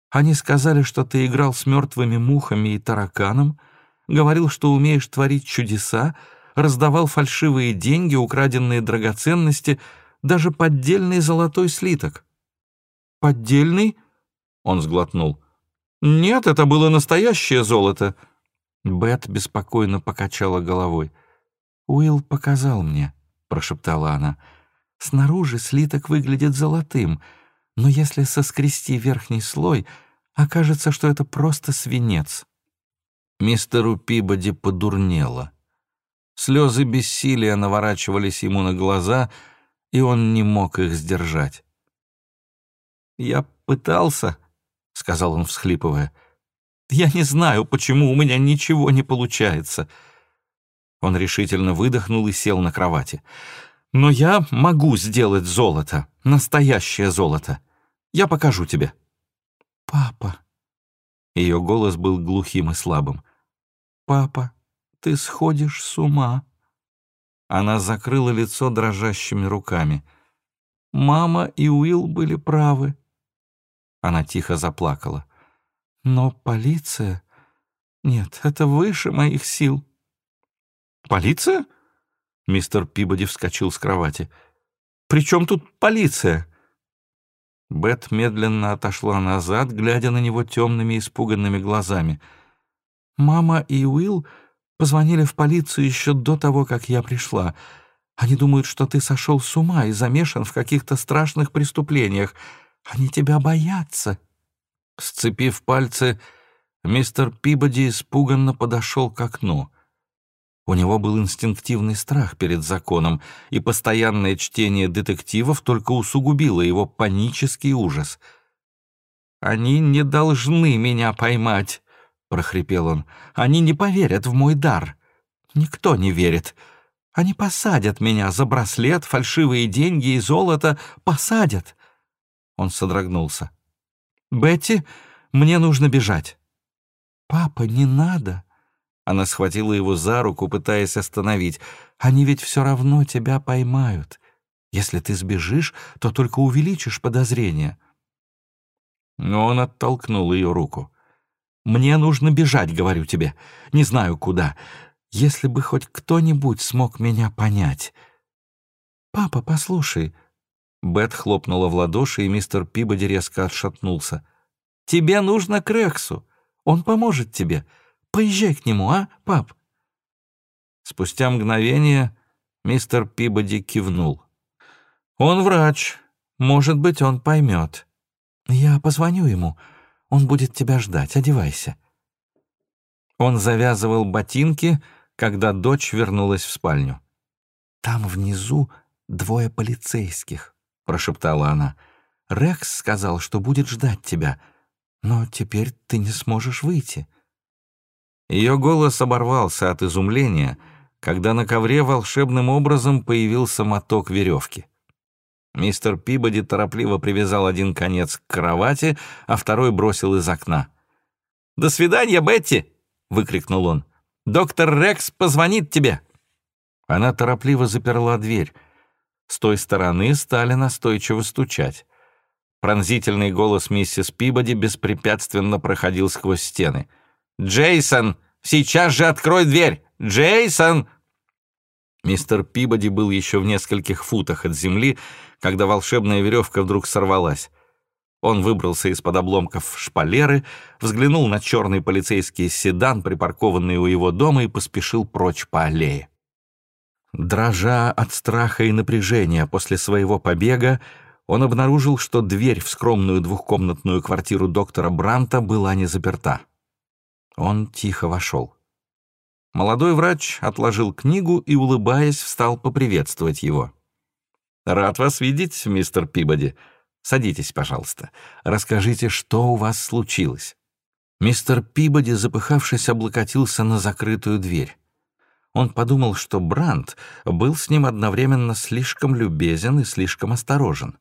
«Они сказали, что ты играл с мертвыми мухами и тараканом, говорил, что умеешь творить чудеса, раздавал фальшивые деньги, украденные драгоценности, даже поддельный золотой слиток». «Поддельный?» Он сглотнул. «Нет, это было настоящее золото». Бет беспокойно покачала головой. «Уилл показал мне», — прошептала она. Снаружи слиток выглядит золотым, но если соскрести верхний слой, окажется, что это просто свинец. Мистеру Пибоди подурнело. Слезы бессилия наворачивались ему на глаза, и он не мог их сдержать. «Я пытался», — сказал он, всхлипывая. «Я не знаю, почему у меня ничего не получается». Он решительно выдохнул и сел на кровати. «Но я могу сделать золото, настоящее золото. Я покажу тебе». «Папа». Ее голос был глухим и слабым. «Папа, ты сходишь с ума». Она закрыла лицо дрожащими руками. «Мама и Уилл были правы». Она тихо заплакала. «Но полиция... Нет, это выше моих сил». «Полиция?» Мистер Пибоди вскочил с кровати. «При чем тут полиция?» Бет медленно отошла назад, глядя на него темными испуганными глазами. «Мама и Уилл позвонили в полицию еще до того, как я пришла. Они думают, что ты сошел с ума и замешан в каких-то страшных преступлениях. Они тебя боятся». Сцепив пальцы, мистер Пибоди испуганно подошел к окну. У него был инстинктивный страх перед законом, и постоянное чтение детективов только усугубило его панический ужас. «Они не должны меня поймать», — прохрипел он. «Они не поверят в мой дар. Никто не верит. Они посадят меня за браслет, фальшивые деньги и золото. Посадят». Он содрогнулся. «Бетти, мне нужно бежать». «Папа, не надо», она схватила его за руку, пытаясь остановить. «Они ведь все равно тебя поймают. Если ты сбежишь, то только увеличишь подозрения». Но он оттолкнул ее руку. «Мне нужно бежать, говорю тебе. Не знаю, куда. Если бы хоть кто-нибудь смог меня понять». «Папа, послушай». Бет хлопнула в ладоши, и мистер Пибоди резко отшатнулся. «Тебе нужно к Рексу. Он поможет тебе. Поезжай к нему, а, пап?» Спустя мгновение мистер Пибоди кивнул. «Он врач. Может быть, он поймет». «Я позвоню ему. Он будет тебя ждать. Одевайся». Он завязывал ботинки, когда дочь вернулась в спальню. «Там внизу двое полицейских», — прошептала она. «Рекс сказал, что будет ждать тебя, но теперь ты не сможешь выйти». Ее голос оборвался от изумления, когда на ковре волшебным образом появился моток веревки. Мистер Пибоди торопливо привязал один конец к кровати, а второй бросил из окна. «До свидания, Бетти!» — выкрикнул он. «Доктор Рекс позвонит тебе!» Она торопливо заперла дверь. С той стороны стали настойчиво стучать. Пронзительный голос миссис Пибоди беспрепятственно проходил сквозь стены — «Джейсон, сейчас же открой дверь! Джейсон!» Мистер Пибоди был еще в нескольких футах от земли, когда волшебная веревка вдруг сорвалась. Он выбрался из-под обломков шпалеры, взглянул на черный полицейский седан, припаркованный у его дома, и поспешил прочь по аллее. Дрожа от страха и напряжения после своего побега, он обнаружил, что дверь в скромную двухкомнатную квартиру доктора Бранта была не заперта. Он тихо вошел. Молодой врач отложил книгу и, улыбаясь, встал поприветствовать его. «Рад вас видеть, мистер Пибоди. Садитесь, пожалуйста. Расскажите, что у вас случилось». Мистер Пибоди, запыхавшись, облокотился на закрытую дверь. Он подумал, что Брандт был с ним одновременно слишком любезен и слишком осторожен.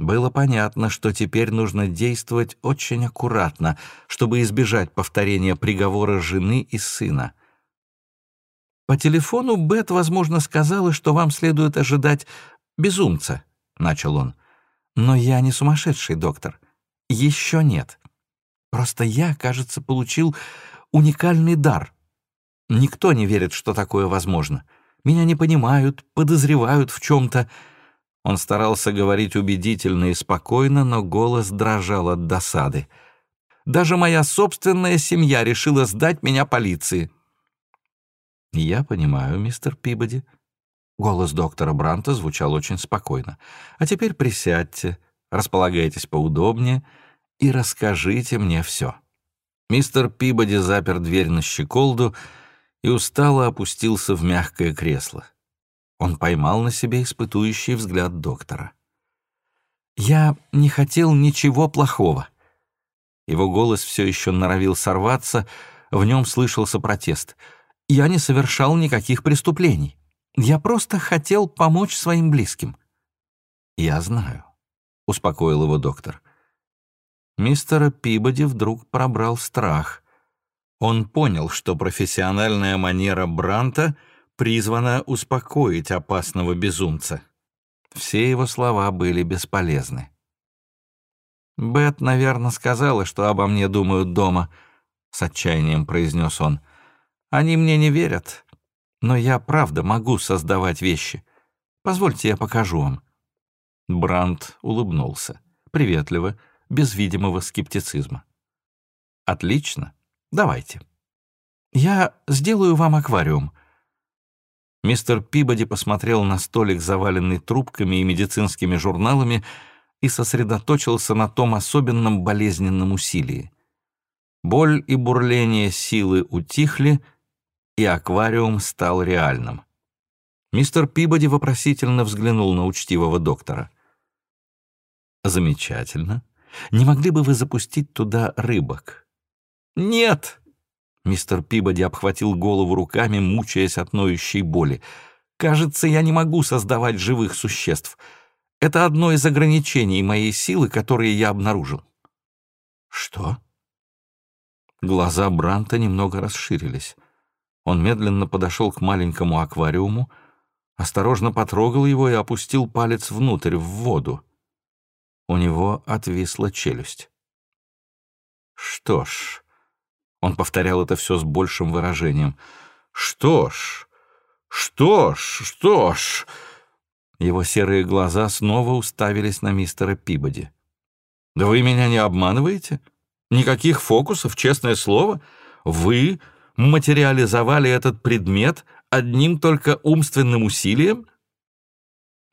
Было понятно, что теперь нужно действовать очень аккуратно, чтобы избежать повторения приговора жены и сына. «По телефону Бет, возможно, сказала, что вам следует ожидать безумца», — начал он. «Но я не сумасшедший, доктор. Еще нет. Просто я, кажется, получил уникальный дар. Никто не верит, что такое возможно. Меня не понимают, подозревают в чем-то». Он старался говорить убедительно и спокойно, но голос дрожал от досады. «Даже моя собственная семья решила сдать меня полиции». «Я понимаю, мистер Пибоди. Голос доктора Бранта звучал очень спокойно. «А теперь присядьте, располагайтесь поудобнее и расскажите мне все». Мистер Пибоди запер дверь на щеколду и устало опустился в мягкое кресло. Он поймал на себе испытующий взгляд доктора. «Я не хотел ничего плохого». Его голос все еще норовил сорваться, в нем слышался протест. «Я не совершал никаких преступлений. Я просто хотел помочь своим близким». «Я знаю», — успокоил его доктор. Мистера Пибоди вдруг пробрал страх. Он понял, что профессиональная манера Бранта призвана успокоить опасного безумца. Все его слова были бесполезны. «Бет, наверное, сказала, что обо мне думают дома», — с отчаянием произнес он. «Они мне не верят, но я правда могу создавать вещи. Позвольте, я покажу вам». Брандт улыбнулся, приветливо, без видимого скептицизма. «Отлично. Давайте. Я сделаю вам аквариум». Мистер Пибоди посмотрел на столик, заваленный трубками и медицинскими журналами, и сосредоточился на том особенном болезненном усилии. Боль и бурление силы утихли, и аквариум стал реальным. Мистер Пибоди вопросительно взглянул на учтивого доктора. «Замечательно. Не могли бы вы запустить туда рыбок?» «Нет!» Мистер Пибоди обхватил голову руками, мучаясь от ноющей боли. «Кажется, я не могу создавать живых существ. Это одно из ограничений моей силы, которые я обнаружил». «Что?» Глаза Бранта немного расширились. Он медленно подошел к маленькому аквариуму, осторожно потрогал его и опустил палец внутрь, в воду. У него отвисла челюсть. «Что ж...» Он повторял это все с большим выражением. «Что ж, что ж, что ж...» Его серые глаза снова уставились на мистера Пибоди. «Да вы меня не обманываете? Никаких фокусов, честное слово. Вы материализовали этот предмет одним только умственным усилием?»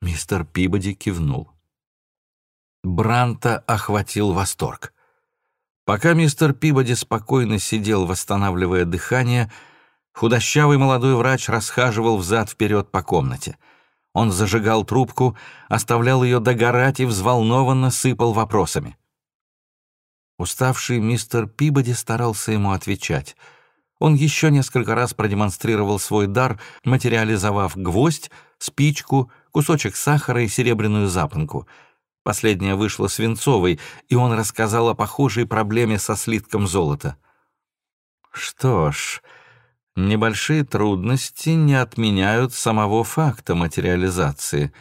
Мистер Пибоди кивнул. Бранта охватил восторг. Пока мистер Пибоди спокойно сидел, восстанавливая дыхание, худощавый молодой врач расхаживал взад-вперед по комнате. Он зажигал трубку, оставлял ее догорать и взволнованно сыпал вопросами. Уставший мистер Пибоди старался ему отвечать. Он еще несколько раз продемонстрировал свой дар, материализовав гвоздь, спичку, кусочек сахара и серебряную запонку — Последняя вышла свинцовой, и он рассказал о похожей проблеме со слитком золота. Что ж, небольшие трудности не отменяют самого факта материализации.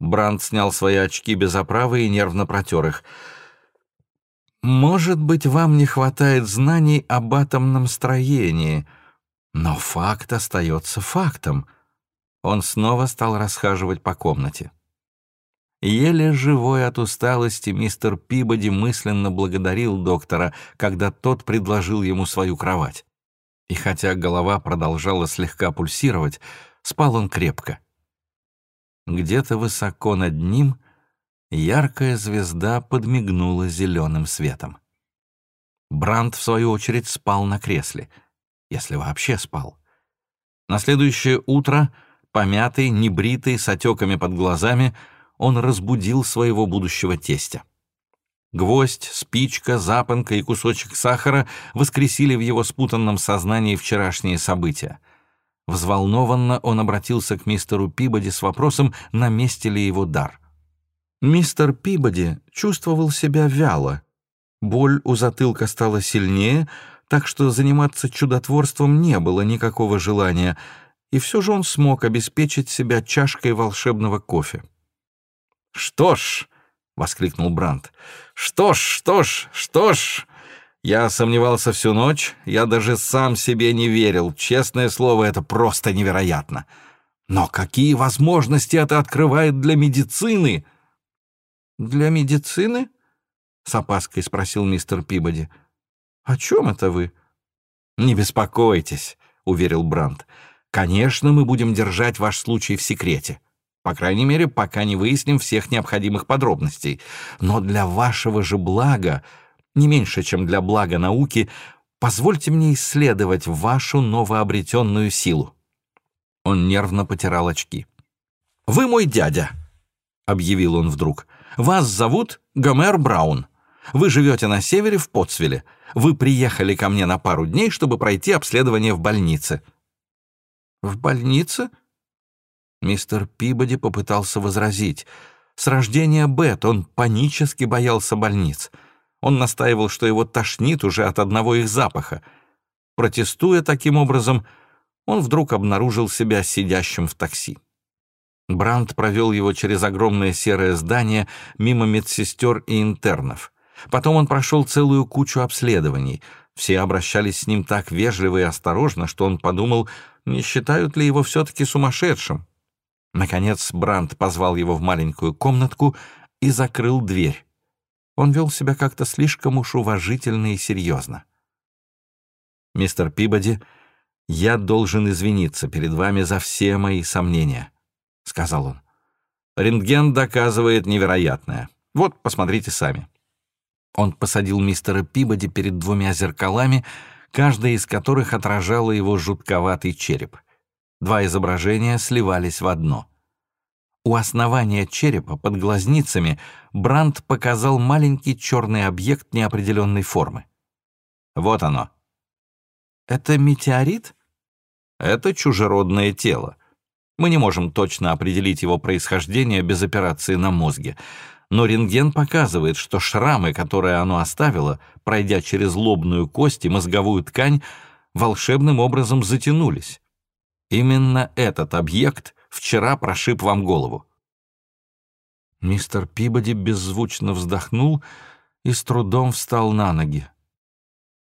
Бранд снял свои очки без оправы и нервно протер их. «Может быть, вам не хватает знаний об атомном строении, но факт остается фактом». Он снова стал расхаживать по комнате. Еле живой от усталости мистер Пибоди мысленно благодарил доктора, когда тот предложил ему свою кровать. И хотя голова продолжала слегка пульсировать, спал он крепко. Где-то высоко над ним яркая звезда подмигнула зеленым светом. Бранд, в свою очередь, спал на кресле, если вообще спал. На следующее утро, помятый, небритый, с отеками под глазами, он разбудил своего будущего тестя. Гвоздь, спичка, запонка и кусочек сахара воскресили в его спутанном сознании вчерашние события. Взволнованно он обратился к мистеру Пибоди с вопросом, на месте ли его дар. Мистер Пибоди чувствовал себя вяло. Боль у затылка стала сильнее, так что заниматься чудотворством не было никакого желания, и все же он смог обеспечить себя чашкой волшебного кофе. «Что ж!» — воскликнул Брандт. «Что ж, что ж, что ж!» Я сомневался всю ночь, я даже сам себе не верил. Честное слово, это просто невероятно. Но какие возможности это открывает для медицины? Для медицины? С опаской спросил мистер Пибоди. О чем это вы? Не беспокойтесь, уверил Брандт. Конечно, мы будем держать ваш случай в секрете. По крайней мере, пока не выясним всех необходимых подробностей. Но для вашего же блага, не меньше, чем для блага науки, позвольте мне исследовать вашу новообретенную силу». Он нервно потирал очки. «Вы мой дядя», — объявил он вдруг. «Вас зовут Гомер Браун. Вы живете на севере в Потсвилле. Вы приехали ко мне на пару дней, чтобы пройти обследование в больнице». «В больнице?» Мистер Пибоди попытался возразить. С рождения Бет он панически боялся больниц. Он настаивал, что его тошнит уже от одного их запаха. Протестуя таким образом, он вдруг обнаружил себя сидящим в такси. Брандт провел его через огромное серое здание мимо медсестер и интернов. Потом он прошел целую кучу обследований. Все обращались с ним так вежливо и осторожно, что он подумал, не считают ли его все-таки сумасшедшим. Наконец Брандт позвал его в маленькую комнатку и закрыл дверь. Он вел себя как-то слишком уж уважительно и серьезно. «Мистер Пибоди, я должен извиниться перед вами за все мои сомнения», — сказал он. «Рентген доказывает невероятное. Вот, посмотрите сами». Он посадил мистера Пибоди перед двумя зеркалами, каждое из которых отражало его жутковатый череп — Два изображения сливались в одно. У основания черепа под глазницами Бранд показал маленький черный объект неопределенной формы. Вот оно. Это метеорит? Это чужеродное тело. Мы не можем точно определить его происхождение без операции на мозге, но рентген показывает, что шрамы, которые оно оставило, пройдя через лобную кость и мозговую ткань, волшебным образом затянулись. Именно этот объект вчера прошиб вам голову. Мистер Пибоди беззвучно вздохнул и с трудом встал на ноги.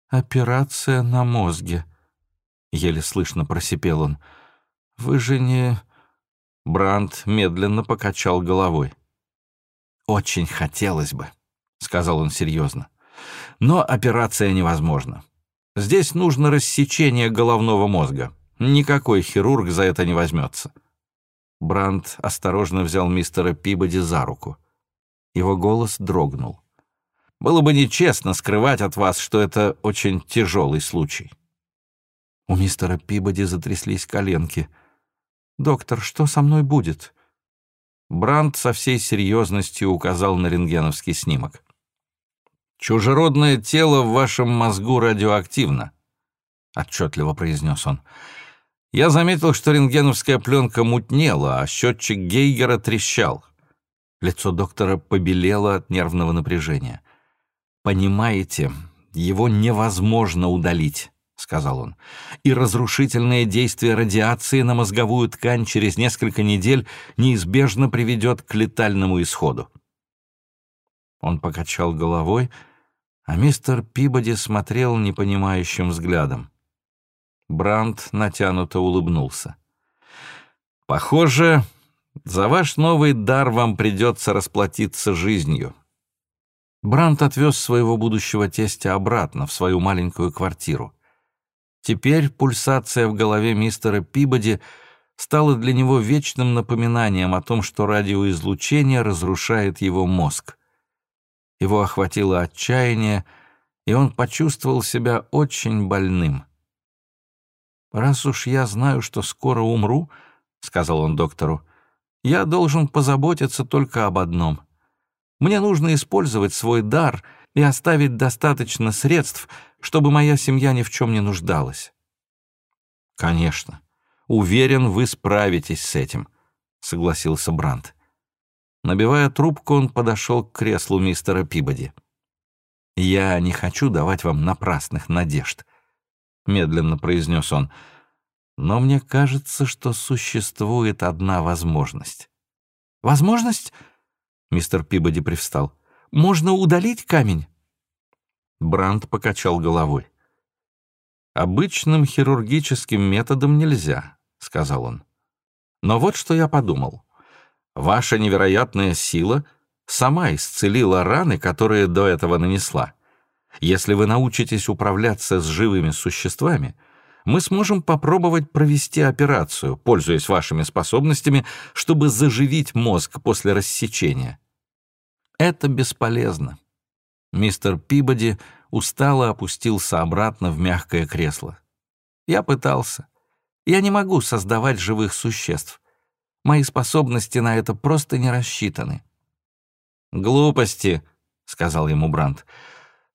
«Операция на мозге», — еле слышно просипел он. «Вы же не...» Бранд медленно покачал головой. «Очень хотелось бы», — сказал он серьезно. «Но операция невозможна. Здесь нужно рассечение головного мозга. Никакой хирург за это не возьмется. Бранд осторожно взял мистера Пибоди за руку. Его голос дрогнул. «Было бы нечестно скрывать от вас, что это очень тяжелый случай». У мистера Пибоди затряслись коленки. «Доктор, что со мной будет?» Бранд со всей серьезностью указал на рентгеновский снимок. «Чужеродное тело в вашем мозгу радиоактивно», — отчетливо произнес он. Я заметил, что рентгеновская пленка мутнела, а счетчик Гейгера трещал. Лицо доктора побелело от нервного напряжения. «Понимаете, его невозможно удалить», — сказал он. «И разрушительное действие радиации на мозговую ткань через несколько недель неизбежно приведет к летальному исходу». Он покачал головой, а мистер Пибоди смотрел непонимающим взглядом. Бранд натянуто улыбнулся. «Похоже, за ваш новый дар вам придется расплатиться жизнью». Бранд отвез своего будущего тестя обратно в свою маленькую квартиру. Теперь пульсация в голове мистера Пибоди стала для него вечным напоминанием о том, что радиоизлучение разрушает его мозг. Его охватило отчаяние, и он почувствовал себя очень больным. «Раз уж я знаю, что скоро умру», — сказал он доктору, — «я должен позаботиться только об одном. Мне нужно использовать свой дар и оставить достаточно средств, чтобы моя семья ни в чем не нуждалась». «Конечно. Уверен, вы справитесь с этим», — согласился Брандт. Набивая трубку, он подошел к креслу мистера Пибоди. «Я не хочу давать вам напрасных надежд», медленно произнес он. Но мне кажется, что существует одна возможность. Возможность? Мистер Пибоди привстал. Можно удалить камень? Бранд покачал головой. Обычным хирургическим методом нельзя, сказал он. Но вот что я подумал. Ваша невероятная сила сама исцелила раны, которые до этого нанесла. Если вы научитесь управляться с живыми существами, мы сможем попробовать провести операцию, пользуясь вашими способностями, чтобы заживить мозг после рассечения. Это бесполезно. Мистер Пибоди устало опустился обратно в мягкое кресло. Я пытался. Я не могу создавать живых существ. Мои способности на это просто не рассчитаны. «Глупости», — сказал ему Брандт.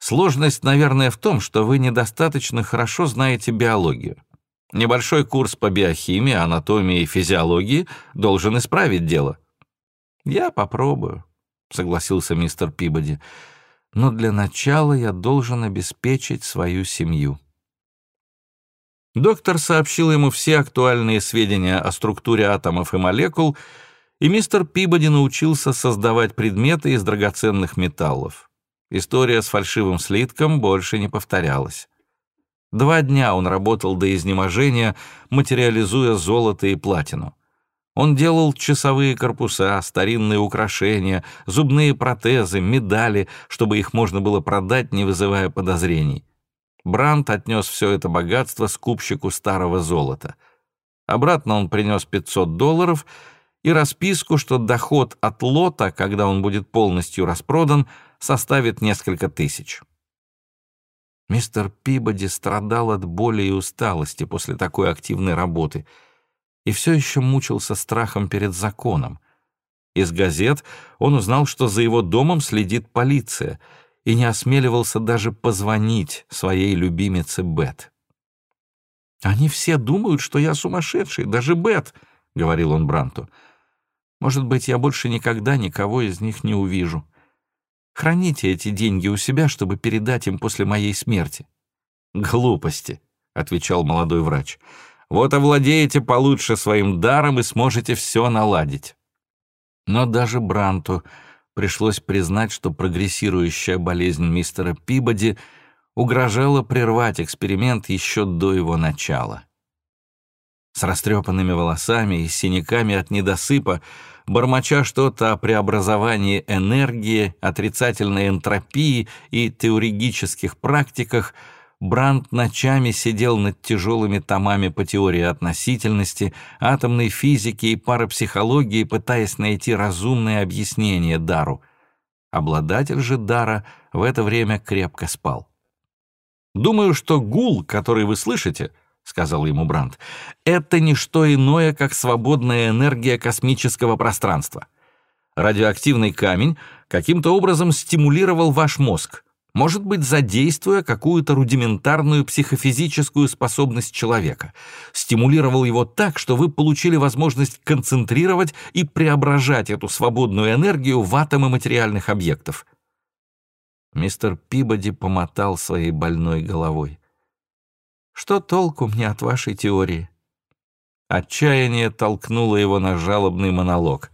«Сложность, наверное, в том, что вы недостаточно хорошо знаете биологию. Небольшой курс по биохимии, анатомии и физиологии должен исправить дело». «Я попробую», — согласился мистер Пибоди. «Но для начала я должен обеспечить свою семью». Доктор сообщил ему все актуальные сведения о структуре атомов и молекул, и мистер Пибоди научился создавать предметы из драгоценных металлов. История с фальшивым слитком больше не повторялась. Два дня он работал до изнеможения, материализуя золото и платину. Он делал часовые корпуса, старинные украшения, зубные протезы, медали, чтобы их можно было продать, не вызывая подозрений. Брант отнес все это богатство скупщику старого золота. Обратно он принес 500 долларов и расписку, что доход от лота, когда он будет полностью распродан, составит несколько тысяч. Мистер Пибоди страдал от боли и усталости после такой активной работы и все еще мучился страхом перед законом. Из газет он узнал, что за его домом следит полиция — и не осмеливался даже позвонить своей любимице Бет. «Они все думают, что я сумасшедший, даже Бет», — говорил он Бранту. «Может быть, я больше никогда никого из них не увижу. Храните эти деньги у себя, чтобы передать им после моей смерти». «Глупости», — отвечал молодой врач. «Вот овладеете получше своим даром и сможете все наладить». Но даже Бранту пришлось признать, что прогрессирующая болезнь мистера Пибоди угрожала прервать эксперимент еще до его начала. С растрепанными волосами и синяками от недосыпа, бормоча что-то о преобразовании энергии, отрицательной энтропии и теорегических практиках, Брандт ночами сидел над тяжелыми томами по теории относительности, атомной физики и парапсихологии, пытаясь найти разумное объяснение дару. Обладатель же дара в это время крепко спал. «Думаю, что гул, который вы слышите, — сказал ему Брандт, — это не что иное, как свободная энергия космического пространства. Радиоактивный камень каким-то образом стимулировал ваш мозг, может быть, задействуя какую-то рудиментарную психофизическую способность человека, стимулировал его так, что вы получили возможность концентрировать и преображать эту свободную энергию в атомы материальных объектов. Мистер Пибоди помотал своей больной головой. «Что толку мне от вашей теории?» Отчаяние толкнуло его на жалобный монолог.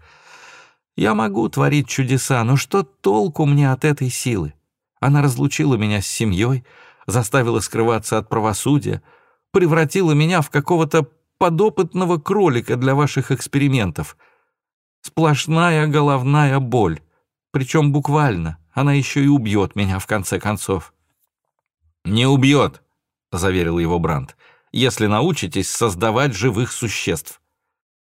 «Я могу творить чудеса, но что толку мне от этой силы? Она разлучила меня с семьей, заставила скрываться от правосудия, превратила меня в какого-то подопытного кролика для ваших экспериментов. Сплошная головная боль. Причем буквально. Она еще и убьет меня в конце концов. «Не убьет», — заверил его Бранд, «если научитесь создавать живых существ».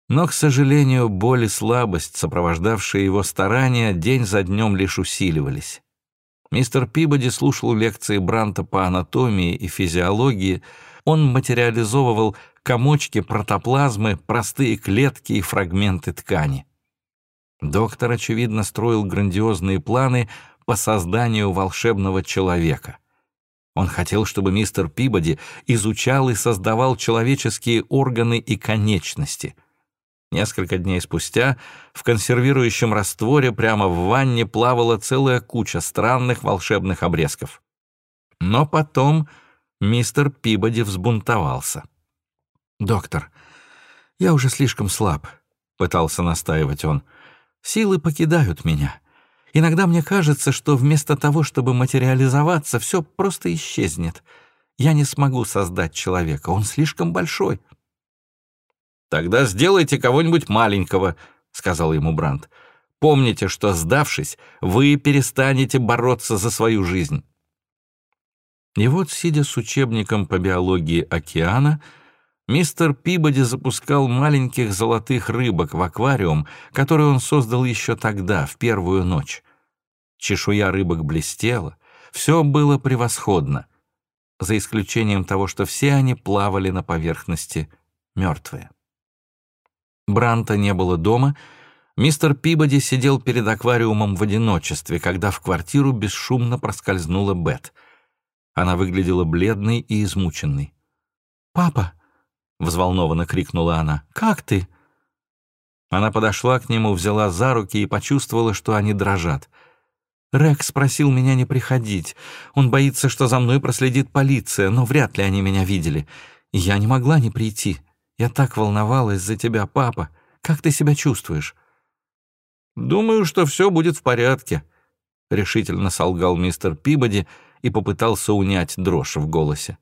Но, к сожалению, боль и слабость, сопровождавшие его старания, день за днем лишь усиливались. Мистер Пибоди слушал лекции Бранта по анатомии и физиологии. Он материализовывал комочки протоплазмы, простые клетки и фрагменты ткани. Доктор, очевидно, строил грандиозные планы по созданию волшебного человека. Он хотел, чтобы мистер Пибоди изучал и создавал человеческие органы и конечности — Несколько дней спустя в консервирующем растворе прямо в ванне плавала целая куча странных волшебных обрезков. Но потом мистер Пибоди взбунтовался. «Доктор, я уже слишком слаб», — пытался настаивать он. «Силы покидают меня. Иногда мне кажется, что вместо того, чтобы материализоваться, все просто исчезнет. Я не смогу создать человека, он слишком большой». «Тогда сделайте кого-нибудь маленького», — сказал ему Брандт. «Помните, что, сдавшись, вы перестанете бороться за свою жизнь». И вот, сидя с учебником по биологии океана, мистер Пибоди запускал маленьких золотых рыбок в аквариум, который он создал еще тогда, в первую ночь. Чешуя рыбок блестела, все было превосходно, за исключением того, что все они плавали на поверхности мертвые. Бранта не было дома, мистер Пибоди сидел перед аквариумом в одиночестве, когда в квартиру бесшумно проскользнула Бет. Она выглядела бледной и измученной. «Папа!» — взволнованно крикнула она. «Как ты?» Она подошла к нему, взяла за руки и почувствовала, что они дрожат. Рекс просил меня не приходить. Он боится, что за мной проследит полиция, но вряд ли они меня видели. я не могла не прийти. Я так волновалась за тебя, папа. Как ты себя чувствуешь?» «Думаю, что все будет в порядке», — решительно солгал мистер Пибоди и попытался унять дрожь в голосе.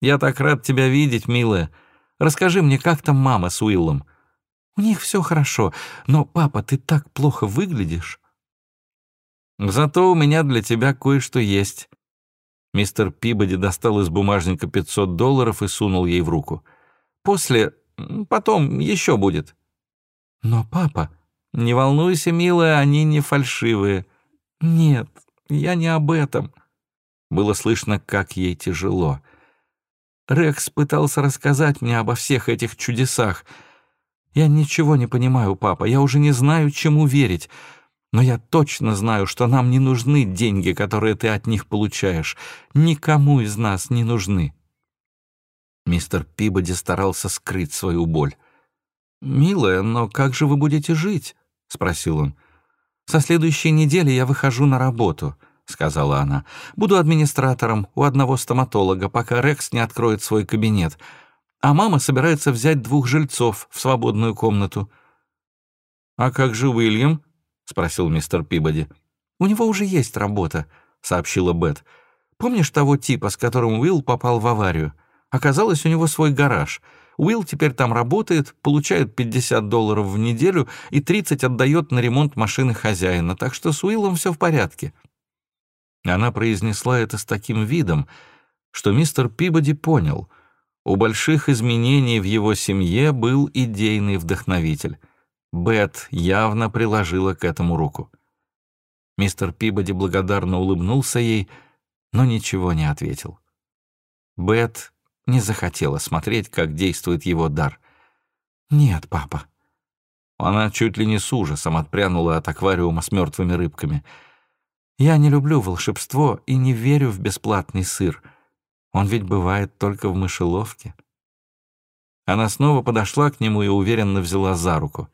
«Я так рад тебя видеть, милая. Расскажи мне, как там мама с Уиллом?» «У них все хорошо, но, папа, ты так плохо выглядишь». «Зато у меня для тебя кое-что есть». Мистер Пибоди достал из бумажника 500 долларов и сунул ей в руку. После... потом еще будет». «Но, папа...» «Не волнуйся, милая, они не фальшивые». «Нет, я не об этом». Было слышно, как ей тяжело. Рекс пытался рассказать мне обо всех этих чудесах. Я ничего не понимаю, папа, я уже не знаю, чему верить. Но я точно знаю, что нам не нужны деньги, которые ты от них получаешь. Никому из нас не нужны. Мистер Пибоди старался скрыть свою боль. «Милая, но как же вы будете жить?» — спросил он. «Со следующей недели я выхожу на работу», — сказала она. «Буду администратором у одного стоматолога, пока Рекс не откроет свой кабинет. А мама собирается взять двух жильцов в свободную комнату». «А как же Уильям?» — спросил мистер Пибоди. «У него уже есть работа», — сообщила Бет. «Помнишь того типа, с которым Уилл попал в аварию? Оказалось, у него свой гараж. Уилл теперь там работает, получает 50 долларов в неделю и 30 отдает на ремонт машины хозяина, так что с Уиллом все в порядке». Она произнесла это с таким видом, что мистер Пибоди понял, у больших изменений в его семье был идейный вдохновитель. Бет явно приложила к этому руку. Мистер Пибоди благодарно улыбнулся ей, но ничего не ответил. Бет не захотела смотреть, как действует его дар. «Нет, папа». Она чуть ли не с ужасом отпрянула от аквариума с мертвыми рыбками. «Я не люблю волшебство и не верю в бесплатный сыр. Он ведь бывает только в мышеловке». Она снова подошла к нему и уверенно взяла за руку.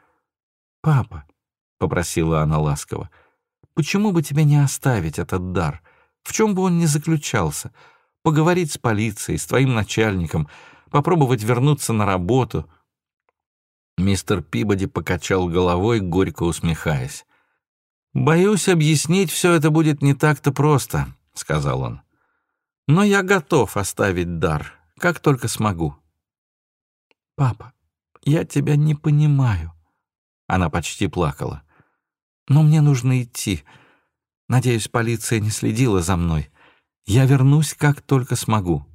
«Папа», — попросила она ласково, — «почему бы тебе не оставить этот дар? В чем бы он ни заключался?» поговорить с полицией, с твоим начальником, попробовать вернуться на работу». Мистер Пибоди покачал головой, горько усмехаясь. «Боюсь, объяснить все это будет не так-то просто», — сказал он. «Но я готов оставить дар, как только смогу». «Папа, я тебя не понимаю». Она почти плакала. «Но мне нужно идти. Надеюсь, полиция не следила за мной. Я вернусь, как только смогу».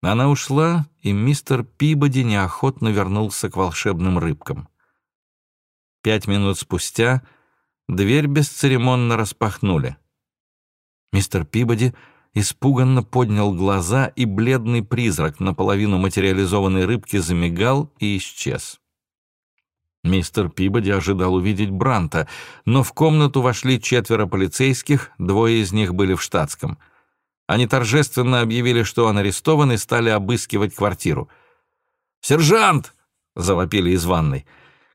Она ушла, и мистер Пибоди неохотно вернулся к волшебным рыбкам. Пять минут спустя дверь бесцеремонно распахнули. Мистер Пибоди испуганно поднял глаза, и бледный призрак наполовину материализованной рыбки замигал и исчез. Мистер Пибоди ожидал увидеть Бранта, но в комнату вошли четверо полицейских, двое из них были в штатском. Они торжественно объявили, что он арестован, и стали обыскивать квартиру. «Сержант!» — завопили из ванной.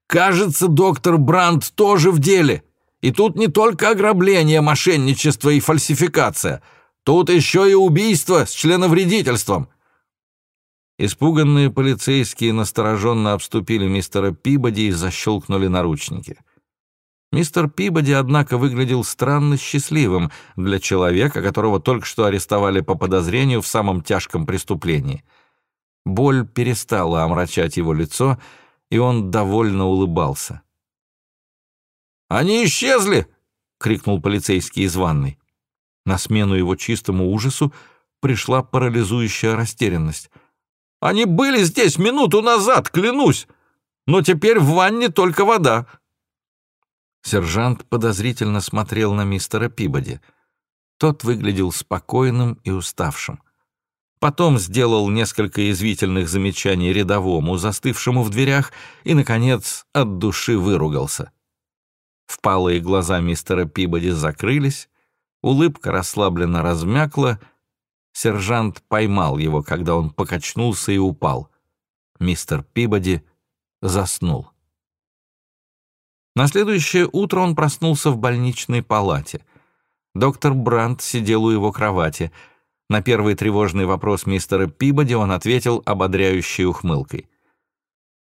«Кажется, доктор Брандт тоже в деле. И тут не только ограбление, мошенничество и фальсификация. Тут еще и убийство с членовредительством». Испуганные полицейские настороженно обступили мистера Пибоди и защелкнули наручники. Мистер Пибоди, однако, выглядел странно счастливым для человека, которого только что арестовали по подозрению в самом тяжком преступлении. Боль перестала омрачать его лицо, и он довольно улыбался. «Они исчезли!» — крикнул полицейский из ванной. На смену его чистому ужасу пришла парализующая растерянность. «Они были здесь минуту назад, клянусь! Но теперь в ванне только вода!» Сержант подозрительно смотрел на мистера Пибоди. Тот выглядел спокойным и уставшим. Потом сделал несколько извительных замечаний рядовому, застывшему в дверях, и, наконец, от души выругался. Впалые глаза мистера Пибоди закрылись, улыбка расслабленно размякла, сержант поймал его, когда он покачнулся и упал. Мистер Пибоди заснул. На следующее утро он проснулся в больничной палате. Доктор Брандт сидел у его кровати. На первый тревожный вопрос мистера Пибоди он ответил ободряющей ухмылкой.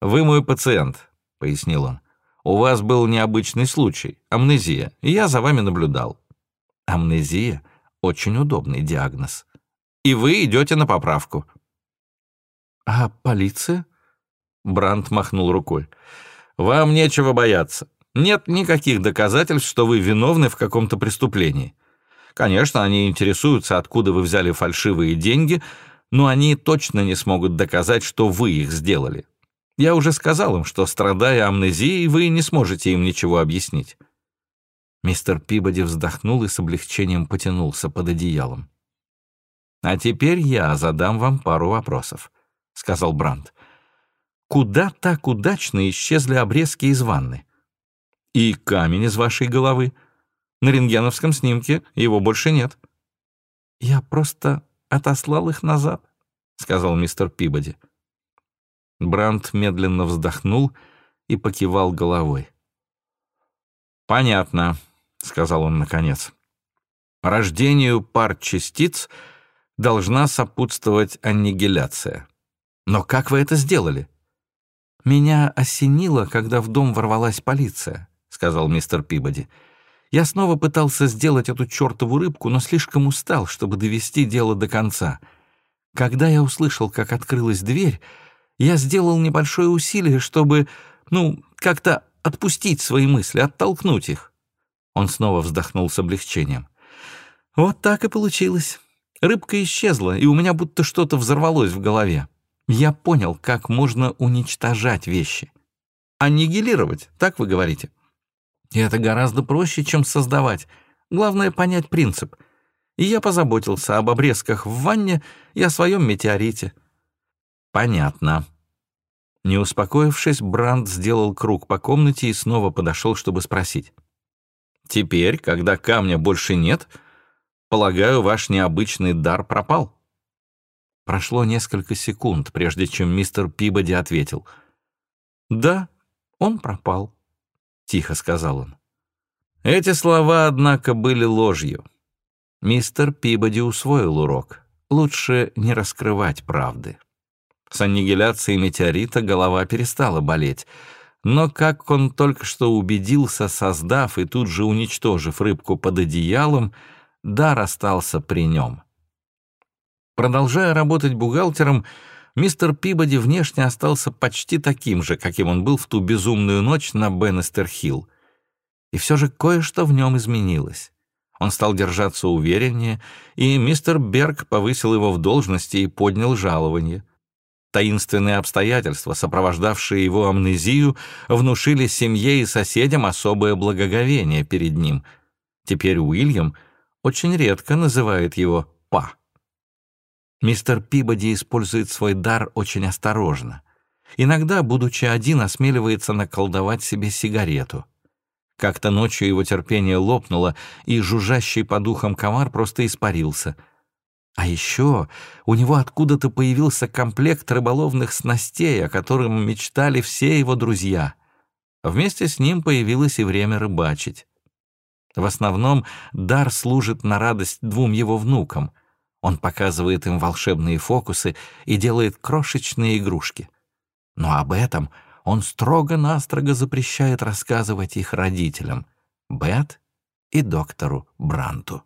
«Вы мой пациент», — пояснил он. «У вас был необычный случай, амнезия, и я за вами наблюдал». Амнезия — очень удобный диагноз. И вы идете на поправку. «А полиция?» Брандт махнул рукой. «Вам нечего бояться. Нет никаких доказательств, что вы виновны в каком-то преступлении. Конечно, они интересуются, откуда вы взяли фальшивые деньги, но они точно не смогут доказать, что вы их сделали. Я уже сказал им, что, страдая амнезией, вы не сможете им ничего объяснить». Мистер Пибоди вздохнул и с облегчением потянулся под одеялом. «А теперь я задам вам пару вопросов», — сказал Брандт. «Куда так удачно исчезли обрезки из ванны? И камень из вашей головы? На рентгеновском снимке его больше нет». «Я просто отослал их назад», — сказал мистер Пибоди. Брандт медленно вздохнул и покивал головой. «Понятно», — сказал он наконец. «Рождению пар частиц — должна сопутствовать аннигиляция. Но как вы это сделали? Меня осенило, когда в дом ворвалась полиция, сказал мистер Пибоди. Я снова пытался сделать эту чертову рыбку, но слишком устал, чтобы довести дело до конца. Когда я услышал, как открылась дверь, я сделал небольшое усилие, чтобы, ну, как-то отпустить свои мысли, оттолкнуть их. Он снова вздохнул с облегчением. Вот так и получилось. Рыбка исчезла, и у меня будто что-то взорвалось в голове. Я понял, как можно уничтожать вещи. Аннигилировать, так вы говорите? И это гораздо проще, чем создавать. Главное — понять принцип. И я позаботился об обрезках в ванне и о своем метеорите. Понятно. Не успокоившись, Бранд сделал круг по комнате и снова подошел, чтобы спросить. «Теперь, когда камня больше нет, — Полагаю, ваш необычный дар пропал?» Прошло несколько секунд, прежде чем мистер Пибоди ответил. «Да, он пропал», — тихо сказал он. Эти слова, однако, были ложью. Мистер Пибоди усвоил урок. Лучше не раскрывать правды. С аннигиляцией метеорита голова перестала болеть, но, как он только что убедился, создав и тут же уничтожив рыбку под одеялом, — дар остался при нем. Продолжая работать бухгалтером, мистер Пибоди внешне остался почти таким же, каким он был в ту безумную ночь на Беннестер-Хилл. И все же кое-что в нем изменилось. Он стал держаться увереннее, и мистер Берг повысил его в должности и поднял жалование. Таинственные обстоятельства, сопровождавшие его амнезию, внушили семье и соседям особое благоговение перед ним. Теперь Уильям — очень редко называет его «па». Мистер Пибоди использует свой дар очень осторожно. Иногда, будучи один, осмеливается наколдовать себе сигарету. Как-то ночью его терпение лопнуло, и жужжащий по духам комар просто испарился. А еще у него откуда-то появился комплект рыболовных снастей, о котором мечтали все его друзья. Вместе с ним появилось и время рыбачить. В основном дар служит на радость двум его внукам. Он показывает им волшебные фокусы и делает крошечные игрушки. Но об этом он строго-настрого запрещает рассказывать их родителям, Бет и доктору Бранту.